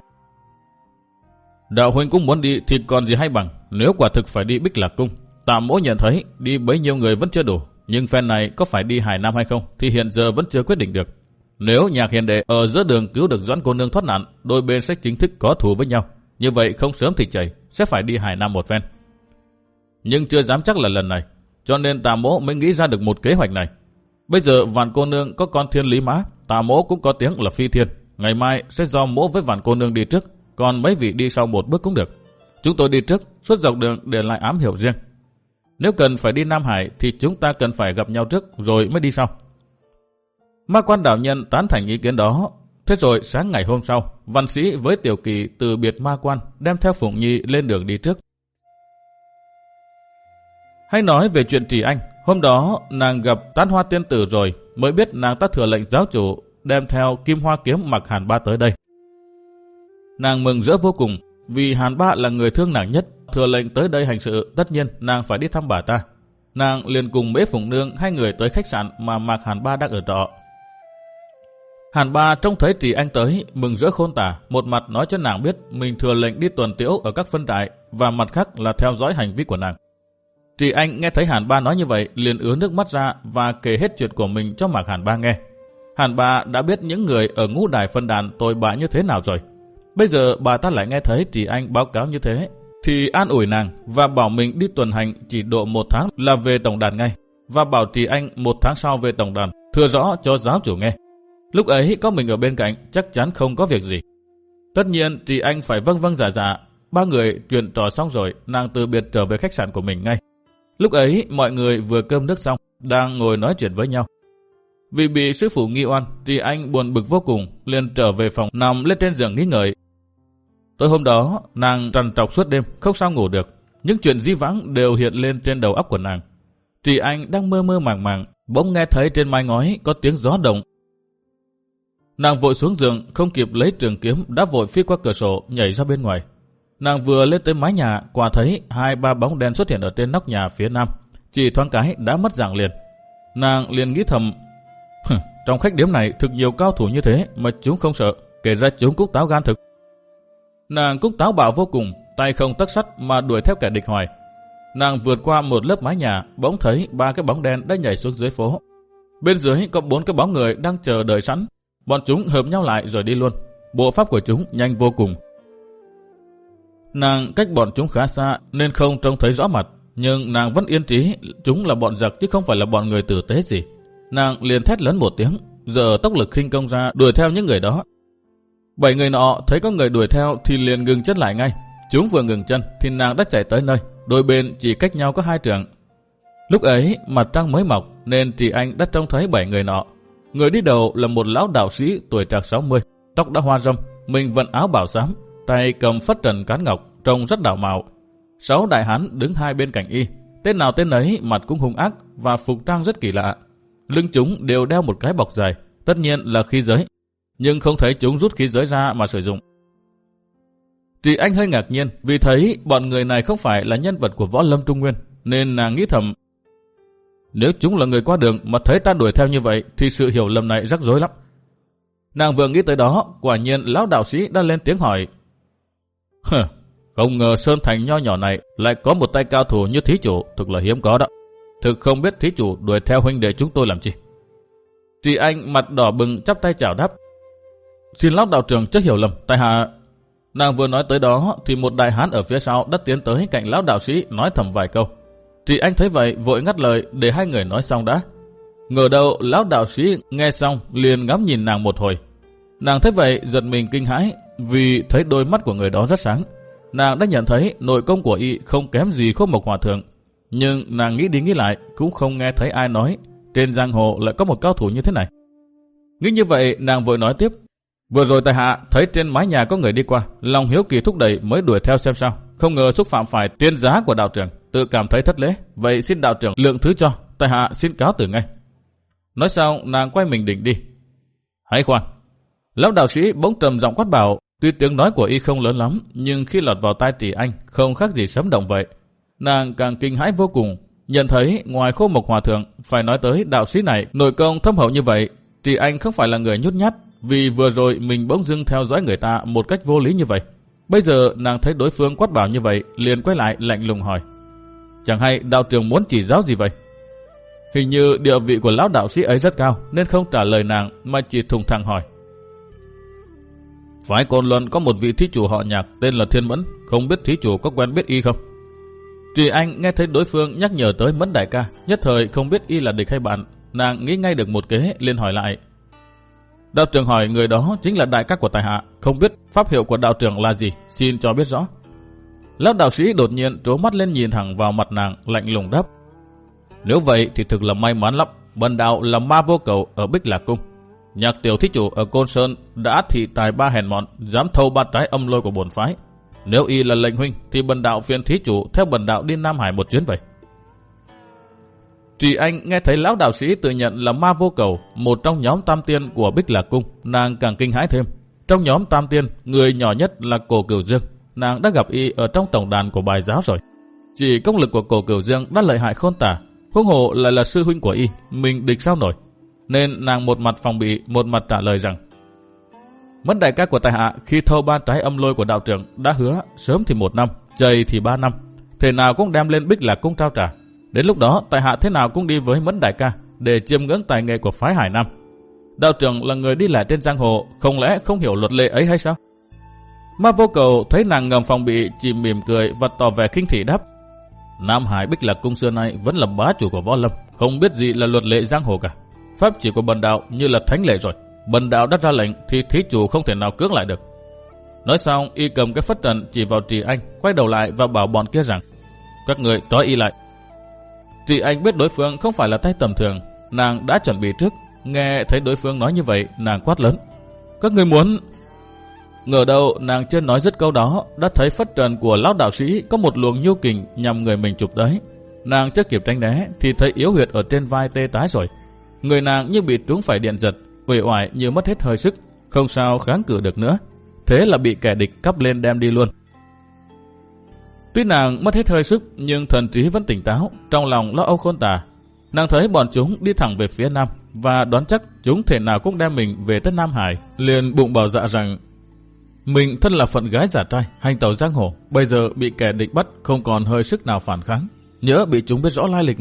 Đạo huynh cũng muốn đi thì còn gì hay bằng. Nếu quả thực phải đi Bích Lạc Cung. Tạm mỗi nhận thấy đi bấy nhiêu người vẫn chưa đủ. Nhưng phen này có phải đi Hải Nam hay không thì hiện giờ vẫn chưa quyết định được. Nếu nhạc hiền đệ ở giữa đường cứu được Doãn cô nương thoát nạn, đôi bên sẽ chính thức có thù với nhau. Như vậy không sớm thì chảy, sẽ phải đi Hải Nam một phen. Nhưng chưa dám chắc là lần này, cho nên tà mỗ mới nghĩ ra được một kế hoạch này. Bây giờ vạn cô nương có con thiên lý mã, tà mỗ cũng có tiếng là phi thiên. Ngày mai sẽ do mỗ với vạn cô nương đi trước, còn mấy vị đi sau một bước cũng được. Chúng tôi đi trước, suốt dọc đường để lại ám hiểu riêng. Nếu cần phải đi Nam Hải thì chúng ta cần phải gặp nhau trước rồi mới đi sau. Ma quan đạo nhân tán thành ý kiến đó. Thế rồi sáng ngày hôm sau, văn sĩ với tiểu kỳ từ biệt ma quan đem theo Phụng Nhi lên đường đi trước. Hay nói về chuyện Trì Anh, Hôm đó nàng gặp tán hoa tiên tử rồi mới biết nàng ta thừa lệnh giáo chủ đem theo kim hoa kiếm mặc hàn ba tới đây. Nàng mừng rỡ vô cùng vì hàn ba là người thương nàng nhất thừa lệnh tới đây hành sự tất nhiên nàng phải đi thăm bà ta. Nàng liền cùng bế phụng nương hai người tới khách sạn mà Mạc Hàn Ba đang ở trọ. Hàn Ba trông thấy Trì Anh tới, mừng rỡ khôn tả, một mặt nói cho nàng biết mình thừa lệnh đi tuần tiễu ở các phân trại và mặt khác là theo dõi hành vi của nàng. Chị Anh nghe thấy Hàn Ba nói như vậy, liền ứa nước mắt ra và kể hết chuyện của mình cho Mạc Hàn Ba nghe. Hàn Ba đã biết những người ở ngũ đài phân đàn tồi bạ như thế nào rồi. Bây giờ bà ta lại nghe thấy chị Anh báo cáo như thế, thì an ủi nàng và bảo mình đi tuần hành chỉ độ một tháng là về tổng đàn ngay, và bảo trì Anh một tháng sau về tổng đàn, thừa rõ cho giáo chủ nghe. Lúc ấy có mình ở bên cạnh chắc chắn không có việc gì. Tất nhiên trì Anh phải vâng vâng giả dạ, ba người chuyện trò xong rồi, nàng từ biệt trở về khách sạn của mình ngay. Lúc ấy, mọi người vừa cơm nước xong, đang ngồi nói chuyện với nhau. Vì bị sư phụ nghi oan, thì anh buồn bực vô cùng, liền trở về phòng nằm lên trên giường nghĩ ngợi. Tối hôm đó, nàng trằn trọc suốt đêm, không sao ngủ được. Những chuyện di vãng đều hiện lên trên đầu óc của nàng. Trì anh đang mơ mơ màng màng, bỗng nghe thấy trên mái ngói có tiếng gió động. Nàng vội xuống giường, không kịp lấy trường kiếm, đã vội phi qua cửa sổ, nhảy ra bên ngoài. Nàng vừa lên tới mái nhà, quả thấy hai ba bóng đen xuất hiện ở trên nóc nhà phía nam. Chỉ thoáng cái đã mất dạng liền. Nàng liền nghĩ thầm, trong khách điếm này thực nhiều cao thủ như thế mà chúng không sợ, kể ra chúng cúc táo gan thực. Nàng cúc táo bạo vô cùng, tay không tất sắt mà đuổi theo kẻ địch hoài. Nàng vượt qua một lớp mái nhà, bỗng thấy ba cái bóng đen đã nhảy xuống dưới phố. Bên dưới có bốn cái bóng người đang chờ đợi sẵn. Bọn chúng hợp nhau lại rồi đi luôn. Bộ pháp của chúng nhanh vô cùng. Nàng cách bọn chúng khá xa nên không trông thấy rõ mặt. Nhưng nàng vẫn yên trí chúng là bọn giặc chứ không phải là bọn người tử tế gì. Nàng liền thét lớn một tiếng, giờ tốc lực khinh công ra đuổi theo những người đó. Bảy người nọ thấy có người đuổi theo thì liền ngừng chân lại ngay. Chúng vừa ngừng chân thì nàng đã chạy tới nơi, đôi bên chỉ cách nhau có hai trường. Lúc ấy mặt trăng mới mọc nên chị anh đã trông thấy bảy người nọ. Người đi đầu là một lão đạo sĩ tuổi trạc 60, tóc đã hoa râm, mình vận áo bảo giám, tay cầm phất trần cán ngọc, trông rất đạo mạo. Sáu đại hán đứng hai bên cạnh y, tên nào tên ấy mặt cũng hung ác và phục trang rất kỳ lạ. Lưng chúng đều đeo một cái bọc dài, tất nhiên là khí giới, nhưng không thấy chúng rút khí giới ra mà sử dụng. Chị anh hơi ngạc nhiên vì thấy bọn người này không phải là nhân vật của võ lâm trung nguyên, nên nàng nghĩ thầm. Nếu chúng là người qua đường mà thấy ta đuổi theo như vậy thì sự hiểu lầm này rắc rối lắm. Nàng vừa nghĩ tới đó, quả nhiên lão đạo sĩ đã lên tiếng hỏi. Hừ, không ngờ Sơn Thành nho nhỏ này lại có một tay cao thủ như thí chủ, thực là hiếm có đó. Thực không biết thí chủ đuổi theo huynh đệ chúng tôi làm gì. Chị anh mặt đỏ bừng chắp tay chào đáp. Xin lão đạo trưởng chắc hiểu lầm, tại hạ... Nàng vừa nói tới đó thì một đại hán ở phía sau đã tiến tới cạnh lão đạo sĩ nói thầm vài câu. Chị anh thấy vậy vội ngắt lời để hai người nói xong đã. Ngờ đâu lão đạo sĩ nghe xong liền ngắm nhìn nàng một hồi. Nàng thấy vậy giật mình kinh hãi vì thấy đôi mắt của người đó rất sáng. Nàng đã nhận thấy nội công của y không kém gì khô mộc hòa thượng. Nhưng nàng nghĩ đi nghĩ lại cũng không nghe thấy ai nói trên giang hồ lại có một cao thủ như thế này. Nghĩ như vậy nàng vội nói tiếp. Vừa rồi tại hạ thấy trên mái nhà có người đi qua, lòng hiếu kỳ thúc đẩy mới đuổi theo xem sao. Không ngờ xúc phạm phải tiên giá của đạo trưởng, tự cảm thấy thất lễ. Vậy xin đạo trưởng lượng thứ cho, tại hạ xin cáo từ ngay. Nói xong nàng quay mình định đi. Hãy khoan. Lão đạo sĩ bỗng trầm giọng quát bảo, tuy tiếng nói của y không lớn lắm, nhưng khi lọt vào tai tỷ anh không khác gì sấm động vậy. Nàng càng kinh hãi vô cùng, nhận thấy ngoài khô mộc hòa thượng, phải nói tới đạo sĩ này nội công thâm hậu như vậy, tỷ anh không phải là người nhút nhát, vì vừa rồi mình bỗng dưng theo dõi người ta một cách vô lý như vậy. Bây giờ nàng thấy đối phương quát bảo như vậy, liền quay lại lạnh lùng hỏi. Chẳng hay đạo trưởng muốn chỉ giáo gì vậy? Hình như địa vị của lão đạo sĩ ấy rất cao, nên không trả lời nàng mà chỉ thùng thẳng hỏi. Phái Côn Luân có một vị thí chủ họ nhạc tên là Thiên Mẫn, không biết thí chủ có quen biết y không? Trì Anh nghe thấy đối phương nhắc nhở tới Mẫn Đại ca, nhất thời không biết y là địch hay bạn, nàng nghĩ ngay được một kế liền hỏi lại. Đạo trưởng hỏi người đó chính là đại các của tài hạ, không biết pháp hiệu của đạo trưởng là gì, xin cho biết rõ. Lão đạo sĩ đột nhiên trố mắt lên nhìn thẳng vào mặt nàng, lạnh lùng đáp. Nếu vậy thì thực là may mắn lắm, bần đạo là ma vô cầu ở Bích Lạc Cung. Nhạc tiểu thí chủ ở Côn Sơn đã thị tài ba hèn mọn, dám thâu ba trái âm lôi của bổn phái. Nếu y là lệnh huynh thì bần đạo phiền thí chủ theo bần đạo đi Nam Hải một chuyến vậy. Chị Anh nghe thấy lão đạo sĩ tự nhận là ma vô cầu, một trong nhóm tam tiên của Bích Lạc Cung, nàng càng kinh hãi thêm. Trong nhóm tam tiên, người nhỏ nhất là cổ cửu dương, nàng đã gặp y ở trong tổng đàn của bài giáo rồi. Chỉ công lực của cổ cửu dương đã lợi hại khôn tả, huống hộ lại là sư huynh của y, mình địch sao nổi. Nên nàng một mặt phòng bị, một mặt trả lời rằng Mất đại ca của tài hạ khi thâu ba trái âm lôi của đạo trưởng đã hứa sớm thì một năm, trời thì ba năm. thế nào cũng đem lên bích lạc cung trao trả. Đến lúc đó, tài hạ thế nào cũng đi với mẫn đại ca để chiêm ngưỡng tài nghệ của phái Hải Nam. Đạo trưởng là người đi lại trên giang hồ, không lẽ không hiểu luật lệ ấy hay sao? Ma vô cầu thấy nàng ngầm phòng bị chỉ mỉm cười và tỏ vẻ kinh thị đáp. Nam Hải Bích Lạc Cung xưa nay vẫn là bá chủ của võ lâm, không biết gì là luật lệ giang hồ cả. Pháp chỉ của bần đạo như là thánh lệ rồi. Bần đạo đã ra lệnh thì thí chủ không thể nào cưỡng lại được. Nói xong, y cầm cái phất trần chỉ vào trì anh, quay đầu lại và bảo bọn kia rằng Các người trói y lại. Trì anh biết đối phương không phải là tay tầm thường, nàng đã chuẩn bị trước. Nghe thấy đối phương nói như vậy, nàng quát lớn. Các người muốn... Ngờ đâu nàng chưa nói dứt câu đó, đã thấy phất trần của lão đạo sĩ có một luồng nhu kình nhằm người mình chụp đấy. Nàng chưa kịp tránh né thì thấy yếu huyệt ở trên vai tê tái rồi. Người nàng như bị trúng phải điện giật, uể oải như mất hết hơi sức, không sao kháng cự được nữa. Thế là bị kẻ địch cắp lên đem đi luôn. Tuy nàng mất hết hơi sức nhưng thần trí vẫn tỉnh táo, trong lòng lo âu khôn tả. Nàng thấy bọn chúng đi thẳng về phía nam và đoán chắc chúng thể nào cũng đem mình về tới Nam Hải. Liền bụng bảo dạ rằng mình thân là phận gái giả trai, hành tàu giang hồ, bây giờ bị kẻ địch bắt không còn hơi sức nào phản kháng. nhớ bị chúng biết rõ lai lịch.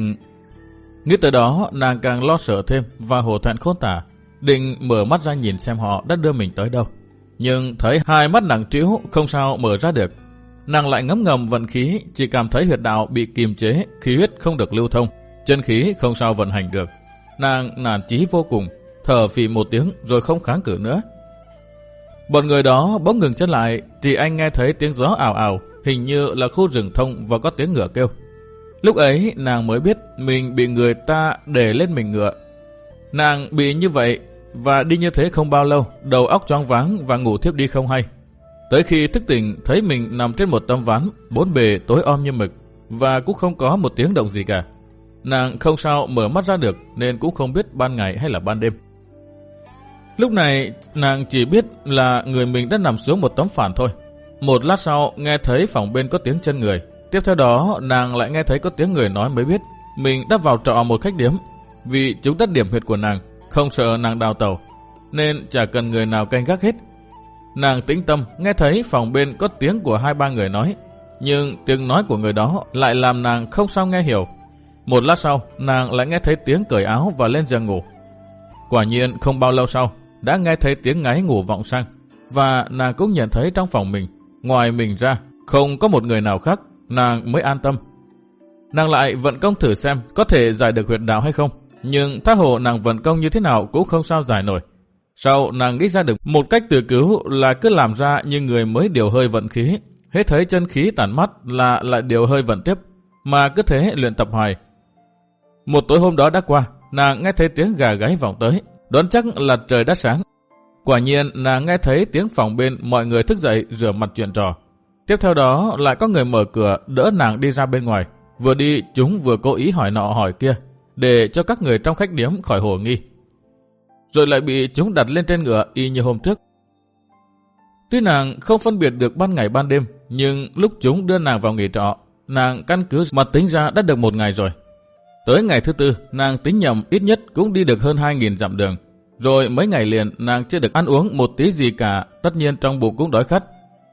Nghĩ tới đó, nàng càng lo sợ thêm và hổ thẹn khôn tả, định mở mắt ra nhìn xem họ đã đưa mình tới đâu. Nhưng thấy hai mắt nặng trĩu không sao mở ra được. Nàng lại ngấm ngầm vận khí, chỉ cảm thấy huyệt đạo bị kiềm chế, khí huyết không được lưu thông, chân khí không sao vận hành được. Nàng nản chí vô cùng, thở phì một tiếng rồi không kháng cự nữa. Bọn người đó bỗng ngừng chân lại, thì anh nghe thấy tiếng gió ảo ảo, hình như là khu rừng thông và có tiếng ngựa kêu. Lúc ấy nàng mới biết mình bị người ta để lên mình ngựa. Nàng bị như vậy và đi như thế không bao lâu, đầu óc choáng váng và ngủ thiếp đi không hay. Tới khi thức tỉnh thấy mình nằm trên một tấm ván, bốn bề tối om như mực và cũng không có một tiếng động gì cả. Nàng không sao mở mắt ra được nên cũng không biết ban ngày hay là ban đêm. Lúc này nàng chỉ biết là người mình đã nằm xuống một tấm phản thôi. Một lát sau nghe thấy phòng bên có tiếng chân người. Tiếp theo đó nàng lại nghe thấy có tiếng người nói mới biết mình đã vào trọ một khách điếm. Vì chúng đất điểm huyệt của nàng, không sợ nàng đào tàu. Nên chả cần người nào canh gác hết. Nàng tĩnh tâm nghe thấy phòng bên có tiếng của hai ba người nói. Nhưng tiếng nói của người đó lại làm nàng không sao nghe hiểu. Một lát sau, nàng lại nghe thấy tiếng cởi áo và lên giường ngủ. Quả nhiên không bao lâu sau, đã nghe thấy tiếng ngáy ngủ vọng sang, và nàng cũng nhận thấy trong phòng mình, ngoài mình ra, không có một người nào khác, nàng mới an tâm. Nàng lại vận công thử xem có thể giải được huyệt đạo hay không, nhưng thác hồ nàng vận công như thế nào cũng không sao giải nổi. Sau nàng nghĩ ra được một cách tự cứu là cứ làm ra như người mới điều hơi vận khí, hết thấy chân khí tản mắt là lại điều hơi vận tiếp, mà cứ thế luyện tập hoài. Một tối hôm đó đã qua, nàng nghe thấy tiếng gà gáy vọng tới, đoán chắc là trời đã sáng. Quả nhiên nàng nghe thấy tiếng phòng bên mọi người thức dậy rửa mặt chuyện trò. Tiếp theo đó lại có người mở cửa đỡ nàng đi ra bên ngoài. Vừa đi chúng vừa cố ý hỏi nọ hỏi kia để cho các người trong khách điếm khỏi hồ nghi. Rồi lại bị chúng đặt lên trên ngựa y như hôm trước. Tuy nàng không phân biệt được ban ngày ban đêm nhưng lúc chúng đưa nàng vào nghỉ trọ nàng căn cứ mà tính ra đã được một ngày rồi. Tới ngày thứ tư, nàng tính nhầm ít nhất cũng đi được hơn 2.000 dặm đường. Rồi mấy ngày liền nàng chưa được ăn uống một tí gì cả, tất nhiên trong bụng cũng đói khát.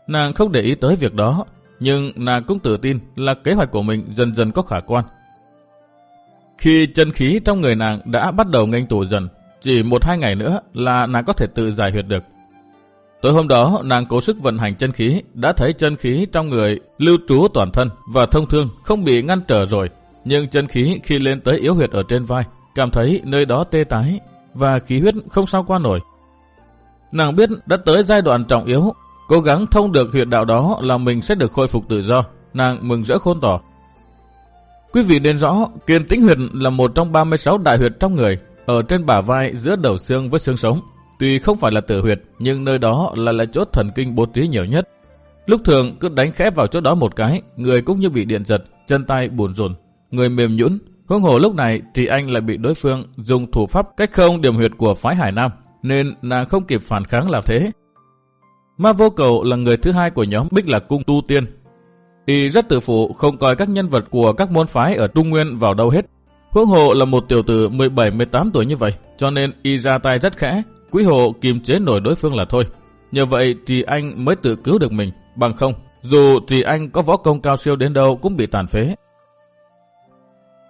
Nàng không để ý tới việc đó, nhưng nàng cũng tự tin là kế hoạch của mình dần dần có khả quan. Khi chân khí trong người nàng đã bắt đầu nghênh tủ dần, chỉ một hai ngày nữa là nàng có thể tự giải huyệt được. Tối hôm đó, nàng cố sức vận hành chân khí, đã thấy chân khí trong người lưu trú toàn thân và thông thương không bị ngăn trở rồi. Nhưng chân khí khi lên tới yếu huyệt ở trên vai, cảm thấy nơi đó tê tái và khí huyết không sao qua nổi. Nàng biết đã tới giai đoạn trọng yếu, cố gắng thông được huyệt đạo đó là mình sẽ được khôi phục tự do. Nàng mừng rỡ khôn tỏ. Quý vị nên rõ, kiên tĩnh huyệt là một trong 36 đại huyệt trong người, ở trên bả vai giữa đầu xương với xương sống. Tuy không phải là tử huyệt, nhưng nơi đó là là chỗ thần kinh bố trí nhiều nhất. Lúc thường cứ đánh khẽ vào chỗ đó một cái, người cũng như bị điện giật, chân tay buồn rùn, người mềm nhũn. Huống hồ lúc này thì anh lại bị đối phương dùng thủ pháp cách không điểm huyệt của phái Hải Nam, nên nàng không kịp phản kháng làm thế. Ma vô cầu là người thứ hai của nhóm Bích Lạc Cung tu tiên. Y rất tự phụ không coi các nhân vật của các môn phái ở Trung Nguyên vào đâu hết. Huống hồ là một tiểu tử 17-18 tuổi như vậy, cho nên y ra tay rất khẽ, quý Hồ kiềm chế nổi đối phương là thôi. Nhờ vậy thì anh mới tự cứu được mình, bằng không, dù thì anh có võ công cao siêu đến đâu cũng bị tàn phế.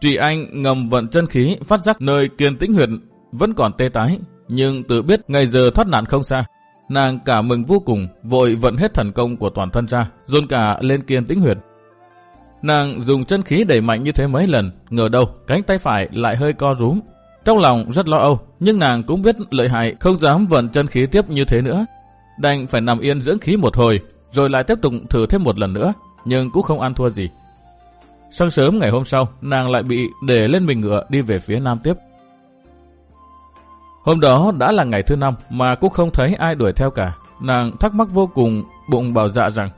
Trì Anh ngầm vận chân khí phát giác nơi kiên tĩnh huyệt vẫn còn tê tái, nhưng tự biết ngày giờ thoát nạn không xa. Nàng cả mừng vô cùng, vội vận hết thần công của toàn thân ra, dồn cả lên kiên tĩnh huyệt. Nàng dùng chân khí đẩy mạnh như thế mấy lần, ngờ đâu cánh tay phải lại hơi co rúm. Trong lòng rất lo âu, nhưng nàng cũng biết lợi hại không dám vận chân khí tiếp như thế nữa. Đành phải nằm yên dưỡng khí một hồi, rồi lại tiếp tục thử thêm một lần nữa, nhưng cũng không ăn thua gì. Sáng sớm ngày hôm sau, nàng lại bị để lên mình ngựa đi về phía nam tiếp. Hôm đó đã là ngày thứ năm mà cũng không thấy ai đuổi theo cả. Nàng thắc mắc vô cùng, bụng bảo dạ rằng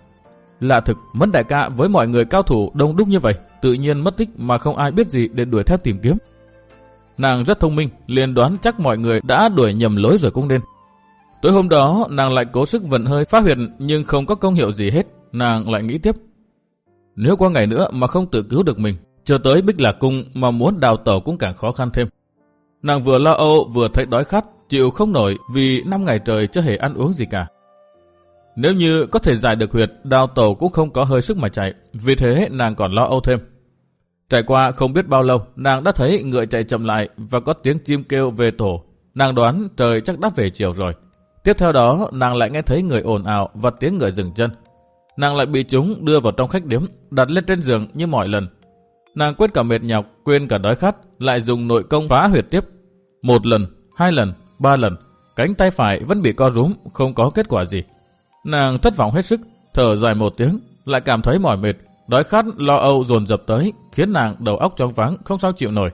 Lạ thực, mất đại ca với mọi người cao thủ đông đúc như vậy, tự nhiên mất tích mà không ai biết gì để đuổi theo tìm kiếm. Nàng rất thông minh, liền đoán chắc mọi người đã đuổi nhầm lối rồi cũng nên. Tối hôm đó, nàng lại cố sức vận hơi phát huyệt nhưng không có công hiệu gì hết. Nàng lại nghĩ tiếp, nếu qua ngày nữa mà không tự cứu được mình, chờ tới Bích Lạc Cung mà muốn đào tẩu cũng càng khó khăn thêm. Nàng vừa lo âu vừa thấy đói khát, chịu không nổi vì năm ngày trời chưa hề ăn uống gì cả. Nếu như có thể giải được huyệt, đào tẩu cũng không có hơi sức mà chạy, vì thế nàng còn lo âu thêm. Trải qua không biết bao lâu, nàng đã thấy ngựa chạy chậm lại và có tiếng chim kêu về tổ. Nàng đoán trời chắc đã về chiều rồi. Tiếp theo đó, nàng lại nghe thấy người ồn ào và tiếng người dừng chân. Nàng lại bị chúng đưa vào trong khách điếm, đặt lên trên giường như mọi lần. Nàng quên cả mệt nhọc, quên cả đói khát, lại dùng nội công phá huyệt tiếp. Một lần, hai lần, ba lần, cánh tay phải vẫn bị co rúm, không có kết quả gì. Nàng thất vọng hết sức, thở dài một tiếng, lại cảm thấy mỏi mệt, đói khát lo âu dồn dập tới, khiến nàng đầu óc trong váng, không sao chịu nổi.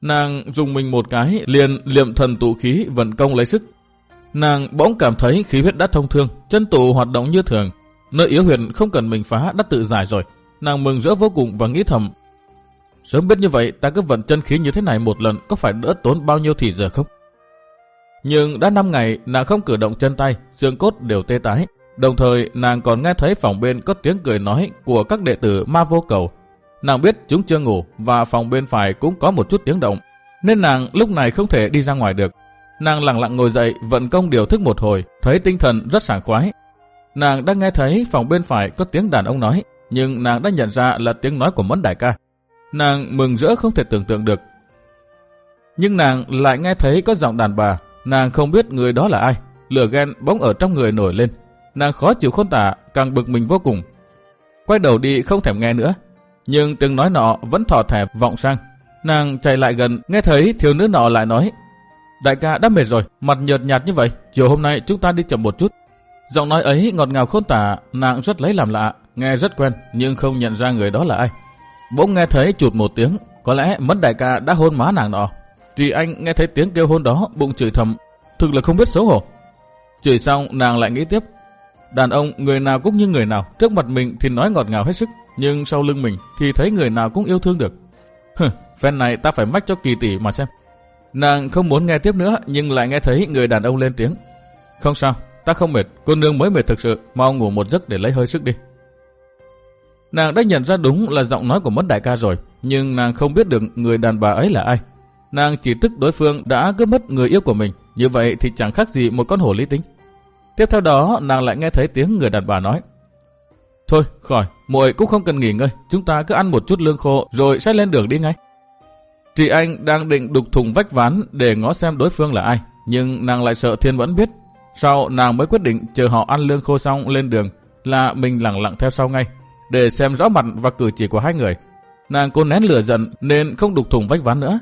Nàng dùng mình một cái, liền liệm thần tụ khí vận công lấy sức. Nàng bỗng cảm thấy khí huyết đã thông thương, chân tụ hoạt động như thường. Nơi yếu huyệt không cần mình phá đã tự giải rồi. Nàng mừng rỡ vô cùng và nghĩ thầm. Sớm biết như vậy, ta cứ vận chân khí như thế này một lần có phải đỡ tốn bao nhiêu thì giờ không? Nhưng đã 5 ngày, nàng không cử động chân tay, xương cốt đều tê tái. Đồng thời, nàng còn nghe thấy phòng bên có tiếng cười nói của các đệ tử ma vô cầu. Nàng biết chúng chưa ngủ và phòng bên phải cũng có một chút tiếng động, nên nàng lúc này không thể đi ra ngoài được. Nàng lặng lặng ngồi dậy, vận công điều thức một hồi, thấy tinh thần rất sảng khoái. Nàng đã nghe thấy phòng bên phải có tiếng đàn ông nói, nhưng nàng đã nhận ra là tiếng nói của Mẫn Đại ca. Nàng mừng rỡ không thể tưởng tượng được. Nhưng nàng lại nghe thấy có giọng đàn bà, nàng không biết người đó là ai. Lửa ghen bỗng ở trong người nổi lên. Nàng khó chịu khôn tả, càng bực mình vô cùng. Quay đầu đi không thèm nghe nữa. Nhưng tiếng nói nọ vẫn thò thẻ vọng sang. Nàng chạy lại gần, nghe thấy thiếu nữ nọ lại nói. Đại ca đã mệt rồi, mặt nhợt nhạt như vậy. Chiều hôm nay chúng ta đi chậm một chút. Giọng nói ấy ngọt ngào khôn tả, nàng rất lấy làm lạ, nghe rất quen, nhưng không nhận ra người đó là ai. Bỗng nghe thấy chụt một tiếng, có lẽ mất đại ca đã hôn má nàng nọ. Trì anh nghe thấy tiếng kêu hôn đó, bụng chửi thầm, thực là không biết xấu hổ. Chửi xong, nàng lại nghĩ tiếp. Đàn ông, người nào cũng như người nào, trước mặt mình thì nói ngọt ngào hết sức, nhưng sau lưng mình thì thấy người nào cũng yêu thương được. Hừ, phen này ta phải mách cho kỳ tỷ mà xem. Nàng không muốn nghe tiếp nữa, nhưng lại nghe thấy người đàn ông lên tiếng. Không sao, ta không mệt, cô nương mới mệt thực sự, mau ngủ một giấc để lấy hơi sức đi. Nàng đã nhận ra đúng là giọng nói của mất đại ca rồi, nhưng nàng không biết được người đàn bà ấy là ai. Nàng chỉ tức đối phương đã cướp mất người yêu của mình, như vậy thì chẳng khác gì một con hổ lý tính. Tiếp theo đó, nàng lại nghe thấy tiếng người đàn bà nói. Thôi, khỏi, muội cũng không cần nghỉ ngơi, chúng ta cứ ăn một chút lương khô rồi sẽ lên đường đi ngay. Chị Anh đang định đục thùng vách ván để ngó xem đối phương là ai, nhưng nàng lại sợ Thiên vẫn biết. Sau nàng mới quyết định chờ họ ăn lương khô xong lên đường là mình lặng lặng theo sau ngay, để xem rõ mặt và cử chỉ của hai người. Nàng cố nén lửa giận nên không đục thùng vách ván nữa.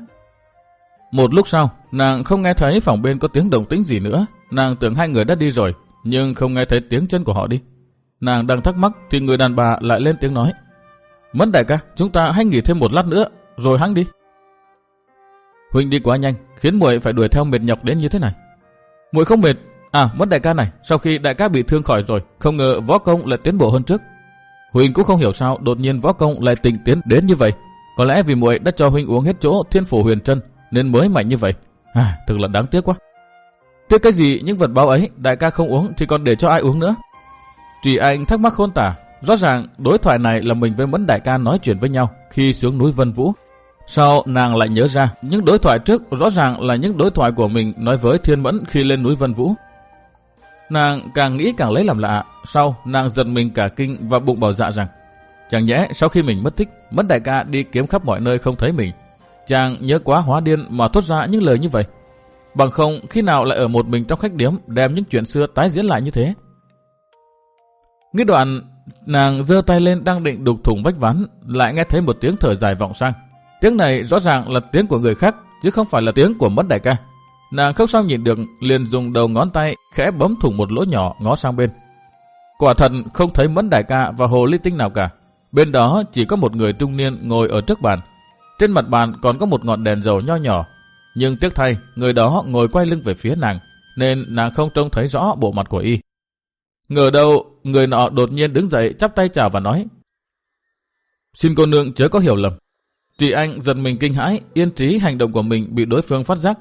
Một lúc sau, nàng không nghe thấy phòng bên có tiếng động tĩnh gì nữa. Nàng tưởng hai người đã đi rồi, nhưng không nghe thấy tiếng chân của họ đi. Nàng đang thắc mắc thì người đàn bà lại lên tiếng nói. Mẫn đại ca, chúng ta hãy nghỉ thêm một lát nữa, rồi hăng đi. Huynh đi quá nhanh, khiến muội phải đuổi theo mệt nhọc đến như thế này. Muội không mệt, à mất đại ca này, sau khi đại ca bị thương khỏi rồi, không ngờ võ công lại tiến bộ hơn trước. Huynh cũng không hiểu sao đột nhiên võ công lại tỉnh tiến đến như vậy. Có lẽ vì muội đã cho huynh uống hết chỗ thiên phủ huyền chân nên mới mạnh như vậy. À, thực là đáng tiếc quá. Tiếc cái gì những vật báo ấy đại ca không uống thì còn để cho ai uống nữa. Trì Anh thắc mắc khôn tả. Rõ ràng đối thoại này là mình với Mẫn đại ca nói chuyện với nhau khi xuống núi Vân Vũ. Sau nàng lại nhớ ra những đối thoại trước rõ ràng là những đối thoại của mình nói với Thiên Mẫn khi lên núi Vân Vũ. Nàng càng nghĩ càng lấy làm lạ, sau nàng giật mình cả kinh và bụng bảo dạ rằng chẳng nhẽ sau khi mình mất tích, mất đại ca đi kiếm khắp mọi nơi không thấy mình. Chàng nhớ quá hóa điên mà thốt ra những lời như vậy. Bằng không khi nào lại ở một mình trong khách điếm đem những chuyện xưa tái diễn lại như thế. Nghĩ đoạn, nàng giơ tay lên đang định đục thùng vách ván, lại nghe thấy một tiếng thở dài vọng sang. Tiếng này rõ ràng là tiếng của người khác, chứ không phải là tiếng của mất đại ca. Nàng không sao nhìn được, liền dùng đầu ngón tay khẽ bấm thủng một lỗ nhỏ ngó sang bên. Quả thật không thấy mẫn đại ca và hồ ly tinh nào cả. Bên đó chỉ có một người trung niên ngồi ở trước bàn. Trên mặt bàn còn có một ngọn đèn dầu nho nhỏ. Nhưng tiếc thay, người đó ngồi quay lưng về phía nàng, nên nàng không trông thấy rõ bộ mặt của y. Ngờ đâu, người nọ đột nhiên đứng dậy chắp tay chào và nói. Xin cô nương chớ có hiểu lầm. Chị Anh giật mình kinh hãi, yên trí hành động của mình bị đối phương phát giác.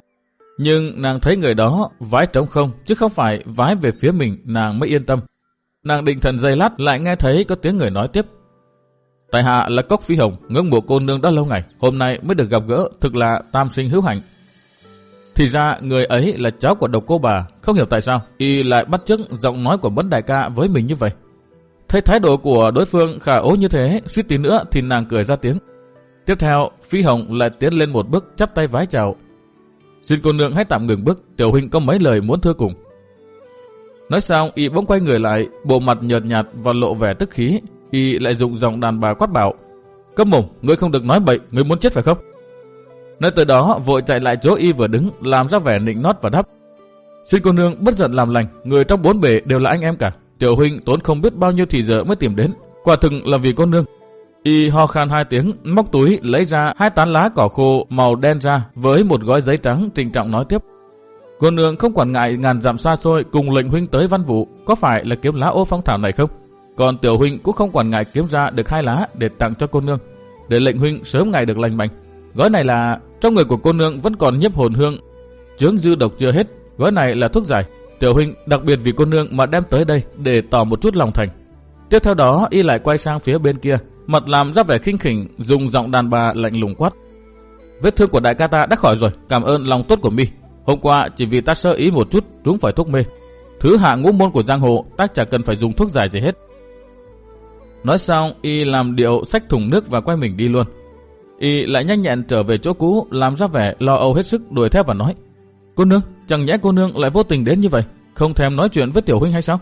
Nhưng nàng thấy người đó vái trống không, chứ không phải vái về phía mình nàng mới yên tâm. Nàng định thần dây lát lại nghe thấy có tiếng người nói tiếp. Tại hạ là Cốc Phi Hồng, ngưỡng mộ cô nương đã lâu ngày, hôm nay mới được gặp gỡ, thực là tam sinh hữu hạnh. Thì ra người ấy là cháu của độc cô bà, không hiểu tại sao, y lại bắt chước giọng nói của bấn đại ca với mình như vậy. Thấy thái độ của đối phương khả ố như thế, suýt tí nữa thì nàng cười ra tiếng. Tiếp theo, Phi Hồng lại tiến lên một bước chắp tay vái chào. Xin cô nương hãy tạm ngừng bước, tiểu huynh có mấy lời muốn thưa cùng. Nói xong, y bỗng quay người lại, bộ mặt nhợt nhạt và lộ vẻ tức khí. Y lại dùng giọng đàn bà quát bảo. Câm mồm, ngươi không được nói bậy, ngươi muốn chết phải không? Nói từ đó, vội chạy lại chỗ y vừa đứng, làm ra vẻ nịnh nót và đáp. Xin cô nương bất giận làm lành, người trong bốn bể đều là anh em cả. Tiểu huynh tốn không biết bao nhiêu thì giờ mới tìm đến. Quả thực là vì cô nương. Y ho khan hai tiếng, móc túi lấy ra hai tán lá cỏ khô màu đen ra với một gói giấy trắng trịnh trọng nói tiếp. Cô nương không quản ngại ngàn dặm xa xôi cùng lệnh huynh tới văn vụ, có phải là kiếm lá ô phong thảo này không? Còn tiểu huynh cũng không quản ngại kiếm ra được hai lá để tặng cho cô nương, để lệnh huynh sớm ngày được lành mạnh. Gói này là trong người của cô nương vẫn còn nhiếp hồn hương, chướng dư độc chưa hết. Gói này là thuốc giải. Tiểu huynh đặc biệt vì cô nương mà đem tới đây để tỏ một chút lòng thành. Tiếp theo đó y lại quay sang phía bên kia, mặt làm ra vẻ khinh khỉnh, dùng giọng đàn bà lạnh lùng quát. Vết thương của đại ca ta đã khỏi rồi, cảm ơn lòng tốt của mi. Hôm qua chỉ vì ta sơ ý một chút, chúng phải thuốc mê. Thứ hạ ngũ môn của giang hồ, ta chẳng cần phải dùng thuốc giải gì hết. Nói xong, y làm điệu xách thùng nước và quay mình đi luôn. Y lại nhanh nhẹn trở về chỗ cũ, làm ra vẻ lo âu hết sức đuổi theo và nói. Cô nương, chẳng nhẽ cô nương lại vô tình đến như vậy, không thèm nói chuyện với tiểu huynh hay sao?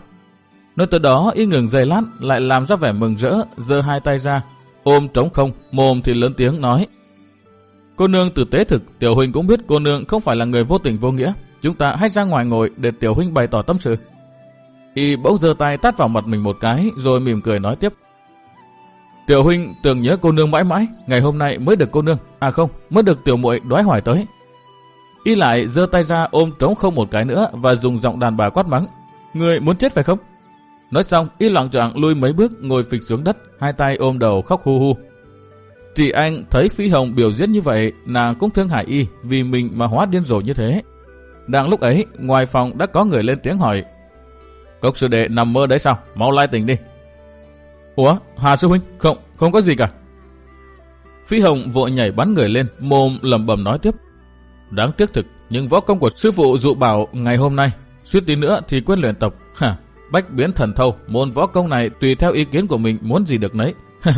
Nói từ đó y ngừng giây lát, lại làm ra vẻ mừng rỡ, giơ hai tay ra, ôm trống không, mồm thì lớn tiếng nói. Cô nương tử tế thực, tiểu huynh cũng biết cô nương không phải là người vô tình vô nghĩa. Chúng ta hãy ra ngoài ngồi để tiểu huynh bày tỏ tâm sự. Y bỗng giơ tay tát vào mặt mình một cái, rồi mỉm cười nói tiếp. Tiểu huynh tưởng nhớ cô nương mãi mãi, ngày hôm nay mới được cô nương, à không, mới được tiểu muội đoái hỏi tới. Y lại giơ tay ra ôm trống không một cái nữa và dùng giọng đàn bà quát mắng. Người muốn chết phải không? Nói xong, y loạn trạng lui mấy bước ngồi phịch xuống đất, hai tay ôm đầu khóc hu hu. Chị anh thấy Phi Hồng biểu diễn như vậy, nàng cũng thương hại y vì mình mà hóa điên rồ như thế. Đang lúc ấy, ngoài phòng đã có người lên tiếng hỏi. Cốc sư đệ nằm mơ đấy sao? Mau lai tỉnh đi. Ủa, Hà sư huynh? Không, không có gì cả. Phi Hồng vội nhảy bắn người lên, mồm lầm bầm nói tiếp. Đáng tiếc thực, nhưng võ công của sư phụ dụ bảo ngày hôm nay, suýt tí nữa thì quên luyện tập. Hả, bách biến thần thâu, môn võ công này tùy theo ý kiến của mình muốn gì được nấy.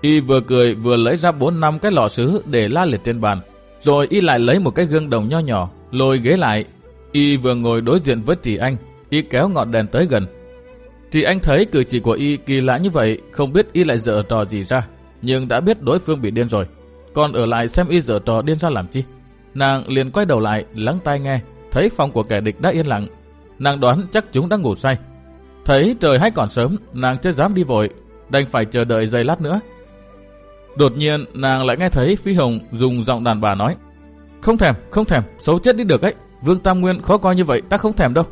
y vừa cười vừa lấy ra bốn năm cái lọ sứ để la liệt trên bàn. Rồi y lại lấy một cái gương đồng nho nhỏ, lôi ghế lại. Y vừa ngồi đối diện với Trì Anh, y kéo ngọn đèn tới gần. Trì Anh thấy cử chỉ của y kỳ lạ như vậy, không biết y lại dở trò gì ra, nhưng đã biết đối phương bị điên rồi. Còn ở lại xem y dở trò điên ra làm chi. Nàng liền quay đầu lại, lắng tai nghe, thấy phòng của kẻ địch đã yên lặng. Nàng đoán chắc chúng đang ngủ say. Thấy trời hay còn sớm, nàng chưa dám đi vội, đành phải chờ đợi giây lát nữa. Đột nhiên, nàng lại nghe thấy Phi Hồng dùng giọng đàn bà nói. Không thèm, không thèm, xấu chết đi được ấy. Vương Tam Nguyên khó coi như vậy, ta không thèm đâu.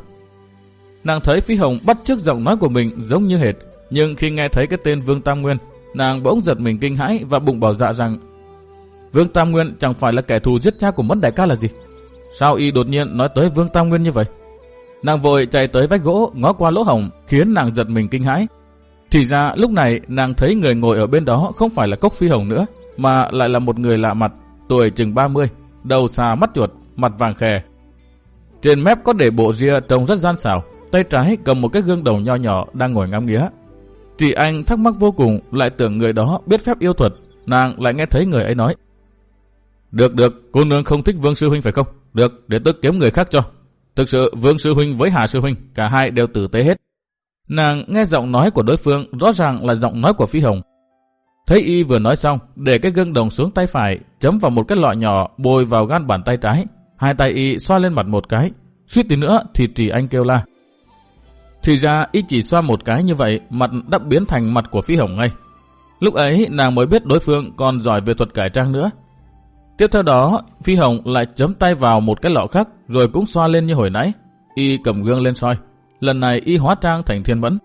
Nàng thấy Phi Hồng bắt trước giọng nói của mình giống như hệt, nhưng khi nghe thấy cái tên Vương Tam Nguyên, nàng bỗng giật mình kinh hãi và bụng bảo dạ rằng Vương Tam Nguyên chẳng phải là kẻ thù giết cha của mất đại ca là gì? Sao y đột nhiên nói tới Vương Tam Nguyên như vậy? Nàng vội chạy tới vách gỗ, ngó qua lỗ hổng, khiến nàng giật mình kinh hãi. Thì ra lúc này nàng thấy người ngồi ở bên đó không phải là Cốc Phi Hồng nữa, mà lại là một người lạ mặt, tuổi chừng 30, đầu xà mắt chuột, mặt vàng khè. Trên mép có để bộ ria trông rất gian xảo, tay trái cầm một cái gương đầu nho nhỏ đang ngồi ngắm nghía. Chị anh thắc mắc vô cùng, lại tưởng người đó biết phép yêu thuật, nàng lại nghe thấy người ấy nói. Được được, cô nương không thích Vương Sư Huynh phải không? Được, để tôi kiếm người khác cho. Thực sự Vương Sư Huynh với Hà Sư Huynh, cả hai đều tử tế hết. Nàng nghe giọng nói của đối phương rõ ràng là giọng nói của Phi Hồng. Thấy y vừa nói xong, để cái gương đồng xuống tay phải, chấm vào một cái lọ nhỏ, bôi vào gan bàn tay trái. Hai tay y xoa lên mặt một cái, suýt tí nữa thì trì anh kêu la. Thì ra y chỉ xoa một cái như vậy, mặt đã biến thành mặt của Phi Hồng ngay. Lúc ấy nàng mới biết đối phương còn giỏi về thuật cải trang nữa. Tiếp theo đó, Phi Hồng lại chấm tay vào một cái lọ khác, rồi cũng xoa lên như hồi nãy. Y cầm gương lên soi. Lần này y hóa trang thành thiên mẫn.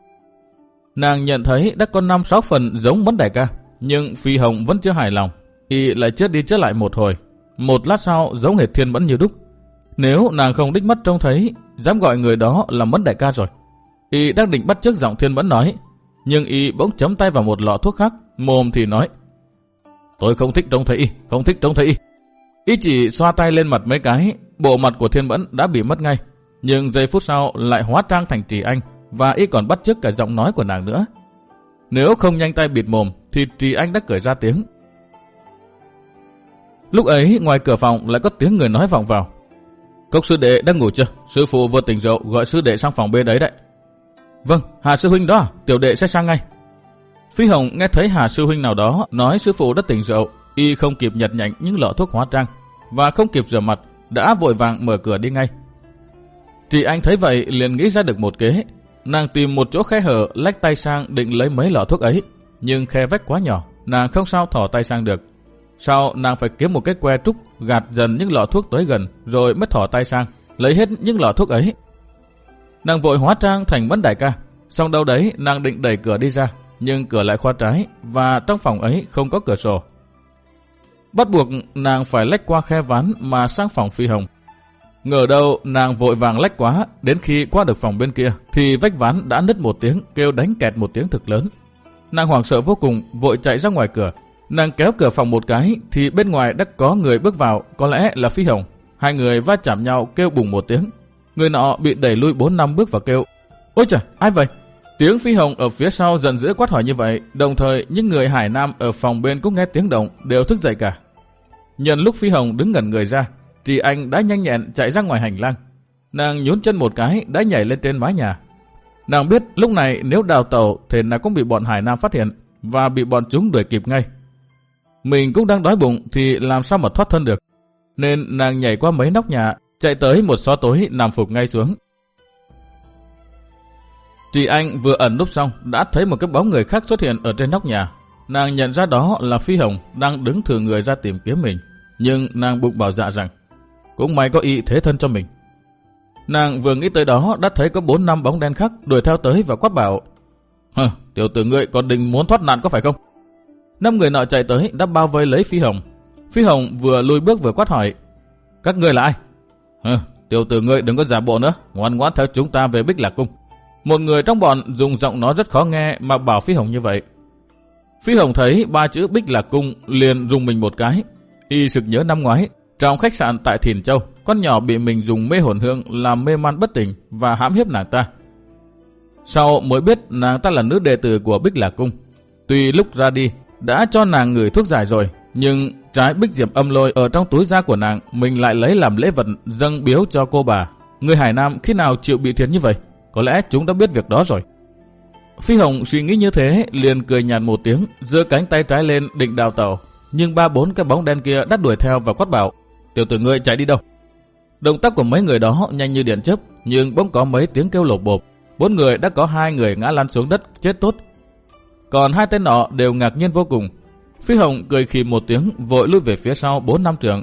Nàng nhận thấy đã có 5-6 phần giống mẫn đại ca, nhưng Phi Hồng vẫn chưa hài lòng. Y lại chết đi chết lại một hồi. Một lát sau giống hệt thiên mẫn như đúc. Nếu nàng không đích mắt trông thấy, dám gọi người đó là mẫn đại ca rồi. Y đang định bắt chước giọng thiên mẫn nói, nhưng y bỗng chấm tay vào một lọ thuốc khác, mồm thì nói, Tôi không thích trông thấy y, không thích trông thấy y. Y chỉ xoa tay lên mặt mấy cái, bộ mặt của thiên mẫn đã bị mất ngay. Nhưng giây phút sau lại hóa trang thành trì anh, và y còn bắt chước cả giọng nói của nàng nữa. Nếu không nhanh tay bịt mồm thì Trì Anh đã cười ra tiếng. Lúc ấy ngoài cửa phòng lại có tiếng người nói vọng vào. Cốc sư đệ đang ngủ chưa? Sư phụ vừa tỉnh rượu gọi sư đệ sang phòng bên đấy đấy. Vâng, Hà sư huynh đó, tiểu đệ sẽ sang ngay. Phi Hồng nghe thấy Hà sư huynh nào đó nói sư phụ đã tỉnh rượu, y không kịp nhặt nhạnh những lọ thuốc hóa trang và không kịp rửa mặt, đã vội vàng mở cửa đi ngay. Chị anh thấy vậy liền nghĩ ra được một kế. Nàng tìm một chỗ khe hở lách tay sang định lấy mấy lọ thuốc ấy, nhưng khe vách quá nhỏ, nàng không sao thỏ tay sang được. Sau nàng phải kiếm một cái que trúc gạt dần những lọ thuốc tới gần rồi mới thỏ tay sang, lấy hết những lọ thuốc ấy. Nàng vội hóa trang thành vấn đại ca, xong đâu đấy nàng định đẩy cửa đi ra, nhưng cửa lại khóa trái và trong phòng ấy không có cửa sổ. Bắt buộc nàng phải lách qua khe ván mà sang phòng phi hồng. Ngờ đâu nàng vội vàng lách quá, đến khi qua được phòng bên kia thì vách ván đã nứt một tiếng kêu đánh kẹt một tiếng thực lớn. Nàng hoảng sợ vô cùng, vội chạy ra ngoài cửa. Nàng kéo cửa phòng một cái thì bên ngoài đã có người bước vào, có lẽ là phi hồng. Hai người va chạm nhau kêu bùng một tiếng. Người nọ bị đẩy lui bốn năm bước và kêu Ôi trời, ai vậy? Tiếng phi hồng ở phía sau giận dữ quát hỏi như vậy, đồng thời những người Hải Nam ở phòng bên cũng nghe tiếng động, đều thức dậy cả. Nhận lúc phi hồng đứng ngẩn người ra, thì anh đã nhanh nhẹn chạy ra ngoài hành lang. Nàng nhún chân một cái đã nhảy lên trên mái nhà. Nàng biết lúc này nếu đào tàu thì nàng cũng bị bọn Hải Nam phát hiện và bị bọn chúng đuổi kịp ngay. Mình cũng đang đói bụng thì làm sao mà thoát thân được. Nên nàng nhảy qua mấy nóc nhà, chạy tới một xó tối nằm phục ngay xuống. Chị Anh vừa ẩn núp xong đã thấy một cái bóng người khác xuất hiện ở trên nóc nhà. Nàng nhận ra đó là Phi Hồng đang đứng thừa người ra tìm kiếm mình. Nhưng nàng bụng bảo dạ rằng cũng may có ý thế thân cho mình. Nàng vừa nghĩ tới đó đã thấy có bốn năm bóng đen khác đuổi theo tới và quát bảo Hờ, tiểu tử ngươi còn định muốn thoát nạn có phải không? Năm người nọ chạy tới đã bao vây lấy Phi Hồng. Phi Hồng vừa lùi bước vừa quát hỏi Các ngươi là ai? Hờ, tiểu tử ngươi đừng có giả bộ nữa, ngoan ngoãn theo chúng ta về Bích Lạc Cung. Một người trong bọn dùng giọng nói rất khó nghe mà bảo Phi Hồng như vậy. Phi Hồng thấy ba chữ Bích Lạc Cung liền dùng mình một cái. Y sực nhớ năm ngoái, trong khách sạn tại Thiền Châu, con nhỏ bị mình dùng mê hồn hương làm mê man bất tỉnh và hãm hiếp nàng ta. Sau mới biết nàng ta là nữ đệ tử của Bích Lạc Cung. Tuy lúc ra đi đã cho nàng ngửi thuốc giải rồi, nhưng trái bích diệp âm lôi ở trong túi da của nàng mình lại lấy làm lễ vật dâng biếu cho cô bà. Người Hải Nam khi nào chịu bị thiệt như vậy? Có lẽ chúng đã biết việc đó rồi. Phi Hồng suy nghĩ như thế, liền cười nhạt một tiếng, giơ cánh tay trái lên định đào tàu. Nhưng ba bốn cái bóng đen kia đã đuổi theo và quát bảo, tiểu tử ngươi chạy đi đâu? Động tác của mấy người đó nhanh như điện chớp, nhưng bỗng có mấy tiếng kêu lột bộp. Bốn người đã có hai người ngã lăn xuống đất, chết tốt. Còn hai tên nọ đều ngạc nhiên vô cùng. Phi Hồng cười khì một tiếng, vội lui về phía sau bốn năm trượng.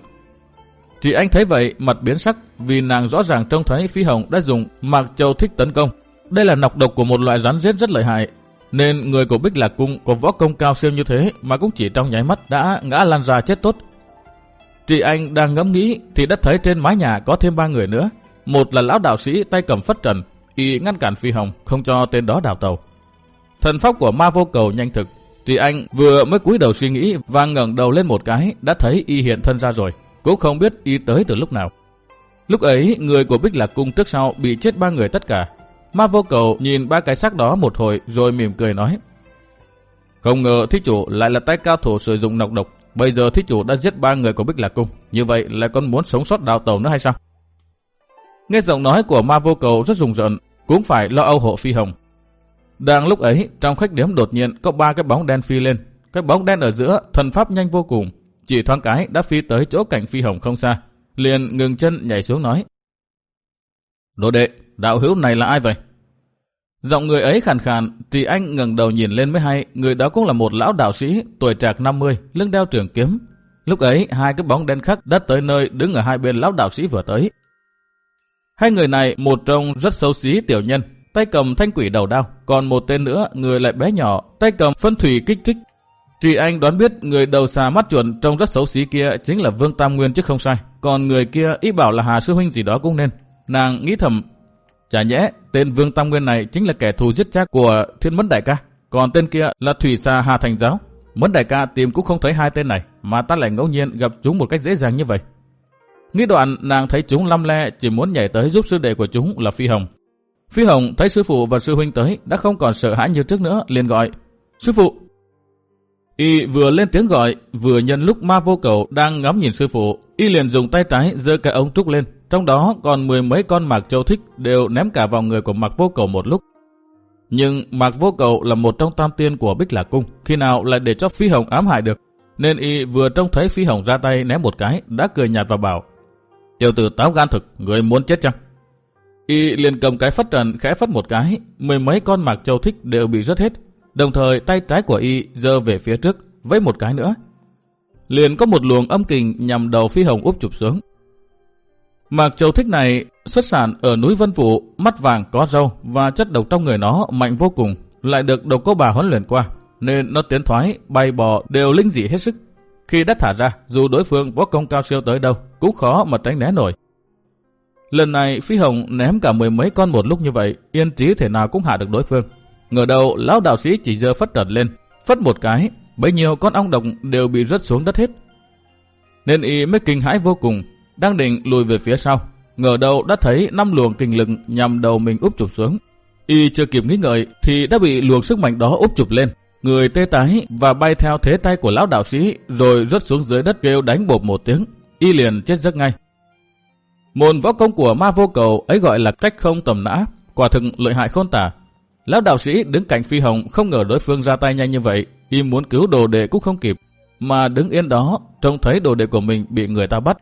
Chị anh thấy vậy, mặt biến sắc, vì nàng rõ ràng trông thấy Phi Hồng đã dùng mạc châu thích tấn công. Đây là nọc độc của một loại rắn rết rất lợi hại, nên người của Bích Lạc Cung có võ công cao siêu như thế mà cũng chỉ trong nháy mắt đã ngã lan ra chết tốt. Chị anh đang ngẫm nghĩ thì đã thấy trên mái nhà có thêm ba người nữa. Một là lão đạo sĩ tay cầm phất trần, y ngăn cản Phi Hồng không cho tên đó đào tàu. Thần pháp của ma vô cầu nhanh thực, chị anh vừa mới cúi đầu suy nghĩ và ngẩng đầu lên một cái đã thấy y hiện thân ra rồi, cũng không biết y tới từ lúc nào. Lúc ấy, người của Bích Lạc Cung trước sau bị chết ba người tất cả, Ma vô cầu nhìn ba cái xác đó một hồi rồi mỉm cười nói. Không ngờ thí chủ lại là tay cao thủ sử dụng nọc độc. Bây giờ thí chủ đã giết ba người của Bích Lạc Cung. Như vậy lại còn muốn sống sót đào tàu nữa hay sao? Nghe giọng nói của ma vô cầu rất rùng rợn, cũng phải lo âu hộ phi hồng. Đang lúc ấy, trong khách điếm đột nhiên có ba cái bóng đen phi lên. Cái bóng đen ở giữa, thần pháp nhanh vô cùng. Chỉ thoáng cái đã phi tới chỗ cạnh phi hồng không xa. Liền ngừng chân nhảy xuống nói. Đồ đệ, đạo hữu này là ai vậy? Giọng người ấy khàn khàn, thì anh ngẩng đầu nhìn lên mới hay, người đó cũng là một lão đạo sĩ, tuổi trạc 50, lưng đeo trường kiếm. Lúc ấy, hai cái bóng đen khắc đã tới nơi đứng ở hai bên lão đạo sĩ vừa tới. Hai người này, một trông rất xấu xí tiểu nhân, tay cầm thanh quỷ đầu đao, còn một tên nữa, người lại bé nhỏ, tay cầm phân thủy kích thích. Trì anh đoán biết người đầu xà mắt chuẩn trông rất xấu xí kia chính là Vương Tam Nguyên chứ không sai, còn người kia ý bảo là Hà Sư Huynh gì đó cũng nên. Nàng nghĩ thầm Chả nhẽ, tên Vương Tam Nguyên này chính là kẻ thù giết cha của Thiên Mẫn Đại ca, còn tên kia là Thủy Sa Hà Thành Giáo. Mẫn Đại ca tìm cũng không thấy hai tên này, mà ta lại ngẫu nhiên gặp chúng một cách dễ dàng như vậy. Nghĩ đoạn nàng thấy chúng lăm le chỉ muốn nhảy tới giúp sư đệ của chúng là Phi Hồng. Phi Hồng thấy sư phụ và sư huynh tới đã không còn sợ hãi như trước nữa, liền gọi. Sư phụ! Y vừa lên tiếng gọi, vừa nhân lúc ma vô cầu đang ngắm nhìn sư phụ, Y liền dùng tay trái giơ cái ống trúc lên, trong đó còn mười mấy con mạc châu thích đều ném cả vào người của mạc vô cầu một lúc. Nhưng mạc vô cầu là một trong tam tiên của Bích Lạc Cung, khi nào lại để cho Phi Hồng ám hại được. Nên y vừa trông thấy Phi Hồng ra tay ném một cái, đã cười nhạt và bảo, Tiểu tử táo gan thực, người muốn chết chăng? Y liền cầm cái phất trần khẽ phất một cái, mười mấy con mạc châu thích đều bị rớt hết. Đồng thời tay trái của Y giơ về phía trước, với một cái nữa. Liền có một luồng âm kình nhằm đầu Phi Hồng úp chụp xuống. Mạc châu thích này xuất sản ở núi Vân Vũ, mắt vàng có râu và chất độc trong người nó mạnh vô cùng, lại được độc cô bà huấn luyện qua, nên nó tiến thoái, bay bò đều linh dị hết sức. Khi đã thả ra, dù đối phương võ công cao siêu tới đâu, cũng khó mà tránh né nổi. Lần này Phi Hồng ném cả mười mấy con một lúc như vậy, yên trí thể nào cũng hạ được đối phương. Ngờ đầu lão đạo sĩ chỉ giơ phất trần lên, phất một cái, bấy nhiêu con ong độc đều bị rớt xuống đất hết. Nên y mới kinh hãi vô cùng, đang định lùi về phía sau. Ngờ đầu đã thấy năm luồng kinh lực nhằm đầu mình úp chụp xuống. Y chưa kịp nghĩ ngợi thì đã bị luồng sức mạnh đó úp chụp lên. Người tê tái và bay theo thế tay của lão đạo sĩ rồi rớt xuống dưới đất kêu đánh bột một tiếng. Y liền chết giấc ngay. Môn võ công của ma vô cầu ấy gọi là cách không tầm nã, quả thực lợi hại khôn tả. Lão đạo sĩ đứng cạnh phi hồng không ngờ đối phương ra tay nhanh như vậy, y muốn cứu đồ đệ cũng không kịp, mà đứng yên đó trông thấy đồ đệ của mình bị người ta bắt.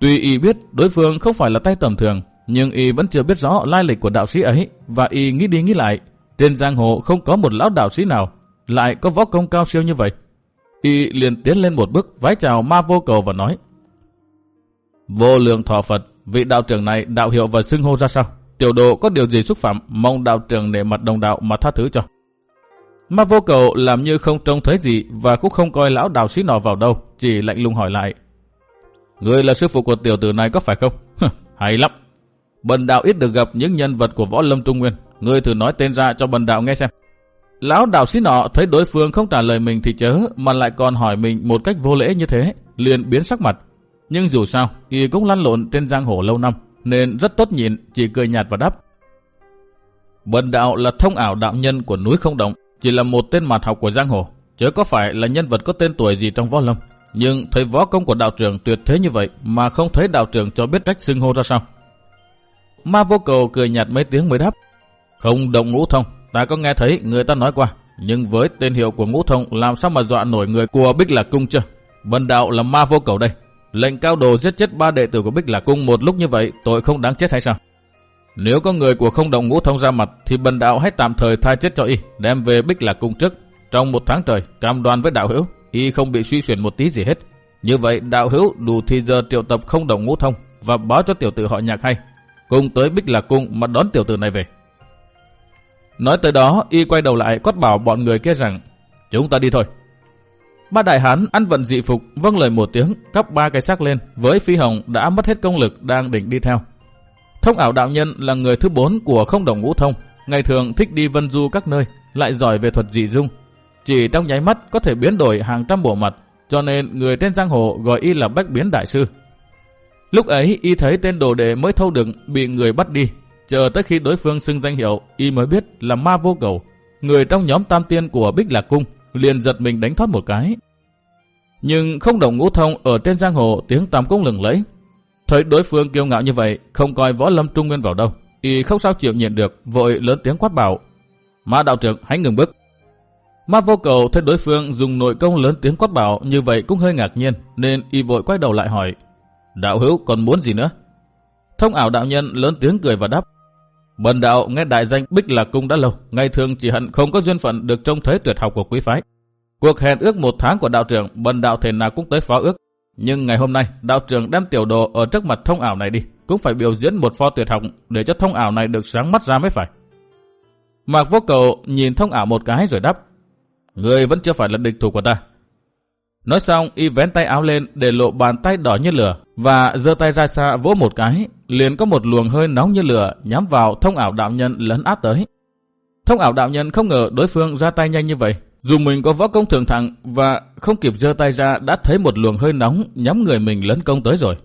Tuy y biết đối phương không phải là tay tầm thường, nhưng y vẫn chưa biết rõ lai lịch của đạo sĩ ấy và y nghĩ đi nghĩ lại, trên giang hồ không có một lão đạo sĩ nào lại có võ công cao siêu như vậy. Y liền tiến lên một bước vái chào ma vô cầu và nói Vô lượng thọ Phật, vị đạo trưởng này đạo hiệu và xưng hô ra sao? Tiểu độ có điều gì xúc phạm, mong đạo trưởng nể mặt đồng đạo mà tha thứ cho. Ma vô cầu làm như không trông thấy gì và cũng không coi lão đạo sĩ nọ vào đâu, chỉ lạnh lùng hỏi lại. Người là sư phụ của tiểu tử này có phải không? Hay lắm. Bần đạo ít được gặp những nhân vật của võ lâm trung nguyên. Người thử nói tên ra cho bần đạo nghe xem. Lão đạo sĩ nọ thấy đối phương không trả lời mình thì chớ, mà lại còn hỏi mình một cách vô lễ như thế, liền biến sắc mặt, nhưng dù sao, y cũng lăn lộn trên giang hồ lâu năm, nên rất tốt nhịn, chỉ cười nhạt và đáp. Bần đạo là thông ảo đạo nhân của núi không động, chỉ là một tên mạt học của giang hồ, chứ có phải là nhân vật có tên tuổi gì trong võ lâm. Nhưng thấy võ công của đạo trưởng tuyệt thế như vậy mà không thấy đạo trưởng cho biết cách xưng hô ra sao. Ma vô cầu cười nhạt mấy tiếng mới đáp. Không động ngũ thông, ta có nghe thấy người ta nói qua. Nhưng với tên hiệu của ngũ thông làm sao mà dọa nổi người của Bích Lạc Cung chưa? Bần đạo là ma vô cầu đây, Lệnh cao đồ giết chết ba đệ tử của Bích Lạc Cung một lúc như vậy, tội không đáng chết hay sao? Nếu có người của không động ngũ thông ra mặt, thì bần đạo hãy tạm thời tha chết cho y, đem về Bích Lạc Cung trước. Trong một tháng trời, cam đoan với đạo hữu, y không bị suy xuyển một tí gì hết. Như vậy, đạo hữu đủ thì giờ triệu tập không động ngũ thông và báo cho tiểu tử họ nhạc hay. Cùng tới Bích Lạc Cung mà đón tiểu tử này về. Nói tới đó, y quay đầu lại quát bảo bọn người kia rằng, chúng ta đi thôi. Ba đại hán ăn vận dị phục, vâng lời một tiếng, cắp ba cái xác lên, với phi hồng đã mất hết công lực đang định đi theo. Thông ảo đạo nhân là người thứ bốn của không đồng ngũ thông, ngày thường thích đi vân du các nơi, lại giỏi về thuật dị dung. Chỉ trong nháy mắt có thể biến đổi hàng trăm bộ mặt, cho nên người trên giang hồ gọi y là bách biến đại sư. Lúc ấy y thấy tên đồ đệ mới thâu đựng bị người bắt đi, chờ tới khi đối phương xưng danh hiệu y mới biết là ma vô cầu, người trong nhóm tam tiên của Bích Lạc Cung liền giật mình đánh thoát một cái. Nhưng không đồng ngũ thông ở trên giang hồ tiếng tam công lừng lẫy. Thấy đối phương kiêu ngạo như vậy, không coi võ lâm trung nguyên vào đâu. Y không sao chịu nhận được, vội lớn tiếng quát bảo. Ma đạo trưởng hãy ngừng bước. Ma vô cầu thấy đối phương dùng nội công lớn tiếng quát bảo như vậy cũng hơi ngạc nhiên, nên y vội quay đầu lại hỏi. Đạo hữu còn muốn gì nữa? Thông ảo đạo nhân lớn tiếng cười và đáp. Bần đạo nghe đại danh Bích Lạc Cung đã lâu, ngày thường chỉ hận không có duyên phận được trông thấy tuyệt học của quý phái. Cuộc hẹn ước một tháng của đạo trưởng, bần đạo thể nào cũng tới phó ước. Nhưng ngày hôm nay, đạo trưởng đem tiểu đồ ở trước mặt thông ảo này đi, cũng phải biểu diễn một pho tuyệt học để cho thông ảo này được sáng mắt ra mới phải. Mạc vô cầu nhìn thông ảo một cái rồi đáp. Người vẫn chưa phải là địch thủ của ta. Nói xong, y vén tay áo lên để lộ bàn tay đỏ như lửa và giơ tay ra xa vỗ một cái, liền có một luồng hơi nóng như lửa nhắm vào thông ảo đạo nhân lấn áp tới. Thông ảo đạo nhân không ngờ đối phương ra tay nhanh như vậy. Dù mình có võ công thường thẳng và không kịp giơ tay ra đã thấy một luồng hơi nóng nhắm người mình lấn công tới rồi.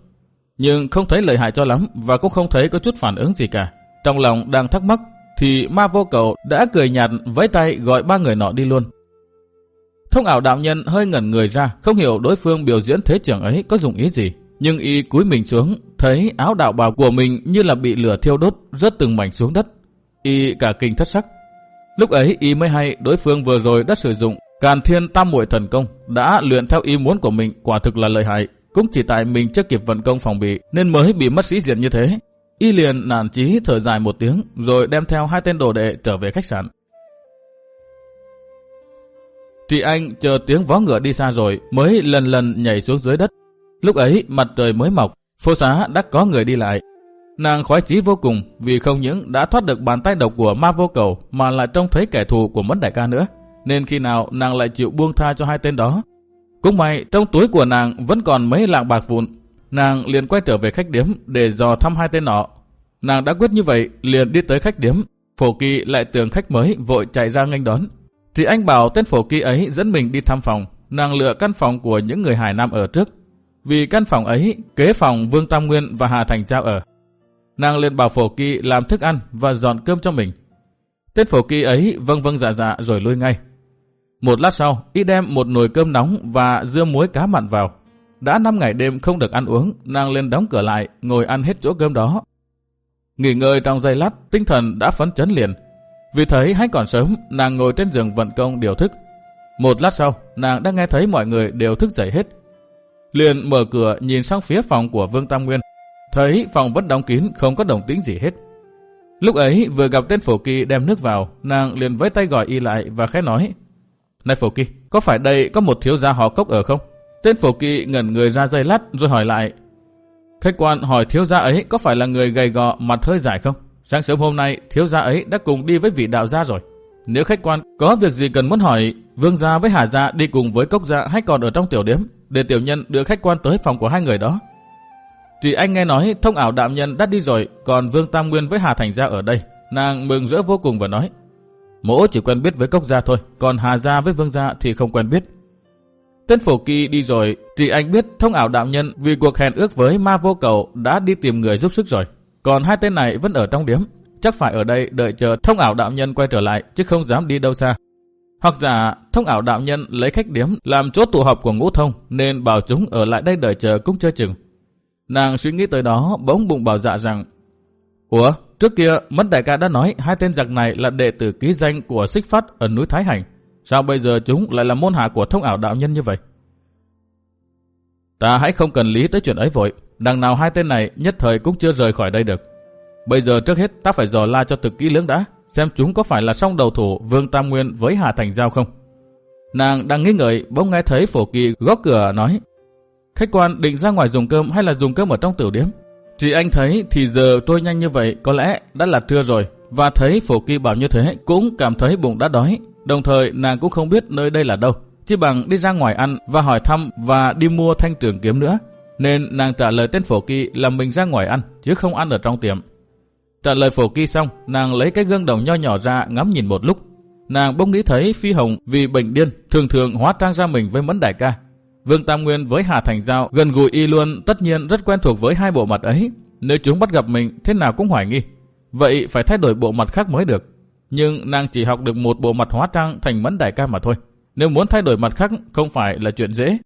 Nhưng không thấy lợi hại cho lắm và cũng không thấy có chút phản ứng gì cả. Trong lòng đang thắc mắc thì ma vô cầu đã cười nhạt với tay gọi ba người nọ đi luôn. Thông ảo đạo nhân hơi ngẩn người ra, không hiểu đối phương biểu diễn thế trưởng ấy có dùng ý gì. Nhưng y cúi mình xuống, thấy áo đạo bào của mình như là bị lửa thiêu đốt, rớt từng mảnh xuống đất. Y cả kinh thất sắc. Lúc ấy y mới hay đối phương vừa rồi đã sử dụng Càn Thiên Tam Muội Thần Công, đã luyện theo ý muốn của mình quả thực là lợi hại. Cũng chỉ tại mình chưa kịp vận công phòng bị nên mới bị mất sĩ diện như thế. Y liền nản chí thở dài một tiếng rồi đem theo hai tên đồ đệ trở về khách sạn. Chị Anh chờ tiếng vó ngựa đi xa rồi mới lần lần nhảy xuống dưới đất. Lúc ấy mặt trời mới mọc, phố xá đã có người đi lại. Nàng khoái chí vô cùng vì không những đã thoát được bàn tay độc của ma vô cầu mà lại trông thấy kẻ thù của mẫn đại ca nữa. Nên khi nào nàng lại chịu buông tha cho hai tên đó. Cũng may trong túi của nàng vẫn còn mấy lạng bạc vụn. Nàng liền quay trở về khách điếm để dò thăm hai tên nọ. Nàng đã quyết như vậy liền đi tới khách điếm. Phổ kỳ lại tưởng khách mới vội chạy ra nghênh đón. Thì anh bảo tên phổ kỳ ấy dẫn mình đi thăm phòng. Nàng lựa căn phòng của những người Hải Nam ở trước. Vì căn phòng ấy kế phòng Vương Tam Nguyên và Hà Thành Giao ở. Nàng liền bảo phổ kỳ làm thức ăn và dọn cơm cho mình. Tên phổ kỳ ấy vâng vâng dạ dạ rồi lui ngay. Một lát sau, y đem một nồi cơm nóng và dưa muối cá mặn vào. Đã 5 ngày đêm không được ăn uống, nàng lên đóng cửa lại, ngồi ăn hết chỗ cơm đó. Nghỉ ngơi trong giây lát, tinh thần đã phấn chấn liền. Vì thấy hay còn sớm, nàng ngồi trên giường vận công điều thức. Một lát sau, nàng đã nghe thấy mọi người đều thức dậy hết. Liền mở cửa nhìn sang phía phòng của Vương Tam Nguyên. Thấy phòng vẫn đóng kín, không có động tĩnh gì hết. Lúc ấy vừa gặp tên phổ kỳ đem nước vào, nàng liền với tay gọi y lại và khẽ nói. Này phổ kỳ, có phải đây có một thiếu gia họ cốc ở không? Tên phổ kỳ ngẩn người ra dây lát rồi hỏi lại. Khách quan hỏi thiếu gia ấy có phải là người gầy gò mặt hơi dài không? Sáng sớm hôm nay thiếu gia ấy đã cùng đi với vị đạo gia rồi. Nếu khách quan có việc gì cần muốn hỏi, vương gia với hà gia đi cùng với cốc gia hay còn ở trong tiểu điếm, để tiểu nhân đưa khách quan tới phòng của hai người đó. Chỉ anh nghe nói thông ảo đạo nhân đã đi rồi, còn vương tam nguyên với hà thành gia ở đây. Nàng mừng rỡ vô cùng và nói, mỗ chỉ quen biết với cốc gia thôi, còn hà gia với vương gia thì không quen biết. Tên phổ kỳ đi rồi, chị anh biết thông ảo đạo nhân vì cuộc hẹn ước với ma vô cầu đã đi tìm người giúp sức rồi. Còn hai tên này vẫn ở trong điếm, chắc phải ở đây đợi chờ thông ảo đạo nhân quay trở lại chứ không dám đi đâu xa. Hoặc giả thông ảo đạo nhân lấy khách điếm làm chốt tụ họp của ngũ thông nên bảo chúng ở lại đây đợi chờ cũng chưa chừng. Nàng suy nghĩ tới đó bỗng bụng bảo dạ rằng Ủa, trước kia Mất Đại ca đã nói hai tên giặc này là đệ tử ký danh của Xích Phát ở núi Thái Hành. Sao bây giờ chúng lại là môn hạ của thông ảo đạo nhân như vậy? Ta hãy không cần lý tới chuyện ấy vội. Đằng nào hai tên này nhất thời cũng chưa rời khỏi đây được. Bây giờ trước hết ta phải dò la cho thực kỹ lưỡng đã, xem chúng có phải là song đầu thủ Vương Tam Nguyên với Hà Thành Giao không. Nàng đang nghi ngợi, bỗng nghe thấy phổ kỳ gõ cửa nói, Khách quan định ra ngoài dùng cơm hay là dùng cơm ở trong tiểu điếm? chị anh thấy thì giờ trôi nhanh như vậy, có lẽ đã là trưa rồi và thấy phổ kỳ bảo như thế cũng cảm thấy bụng đã đói. Đồng thời, nàng cũng không biết nơi đây là đâu. Chỉ bằng đi ra ngoài ăn và hỏi thăm và đi mua thanh trường kiếm nữa. Nên nàng trả lời tên phổ kỳ là mình ra ngoài ăn, chứ không ăn ở trong tiệm. Trả lời phổ kỳ xong, nàng lấy cái gương đồng nho nhỏ ra ngắm nhìn một lúc. Nàng bỗng nghĩ thấy Phi Hồng vì bệnh điên thường thường hóa trang ra mình với mẫn đại ca. Vương Tam Nguyên với Hà Thành Giao gần gũi y luôn tất nhiên rất quen thuộc với hai bộ mặt ấy. Nếu chúng bắt gặp mình thế nào cũng hoài nghi. Vậy phải thay đổi bộ mặt khác mới được. Nhưng nàng chỉ học được một bộ mặt hóa trang thành mẫn đại ca mà thôi. Nếu muốn thay đổi mặt khác không phải là chuyện dễ.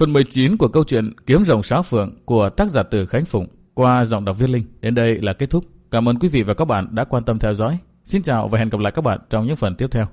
Phần 19 của câu chuyện Kiếm rồng sáu phượng của tác giả Từ Khánh Phụng qua giọng đọc viết linh đến đây là kết thúc. Cảm ơn quý vị và các bạn đã quan tâm theo dõi. Xin chào và hẹn gặp lại các bạn trong những phần tiếp theo.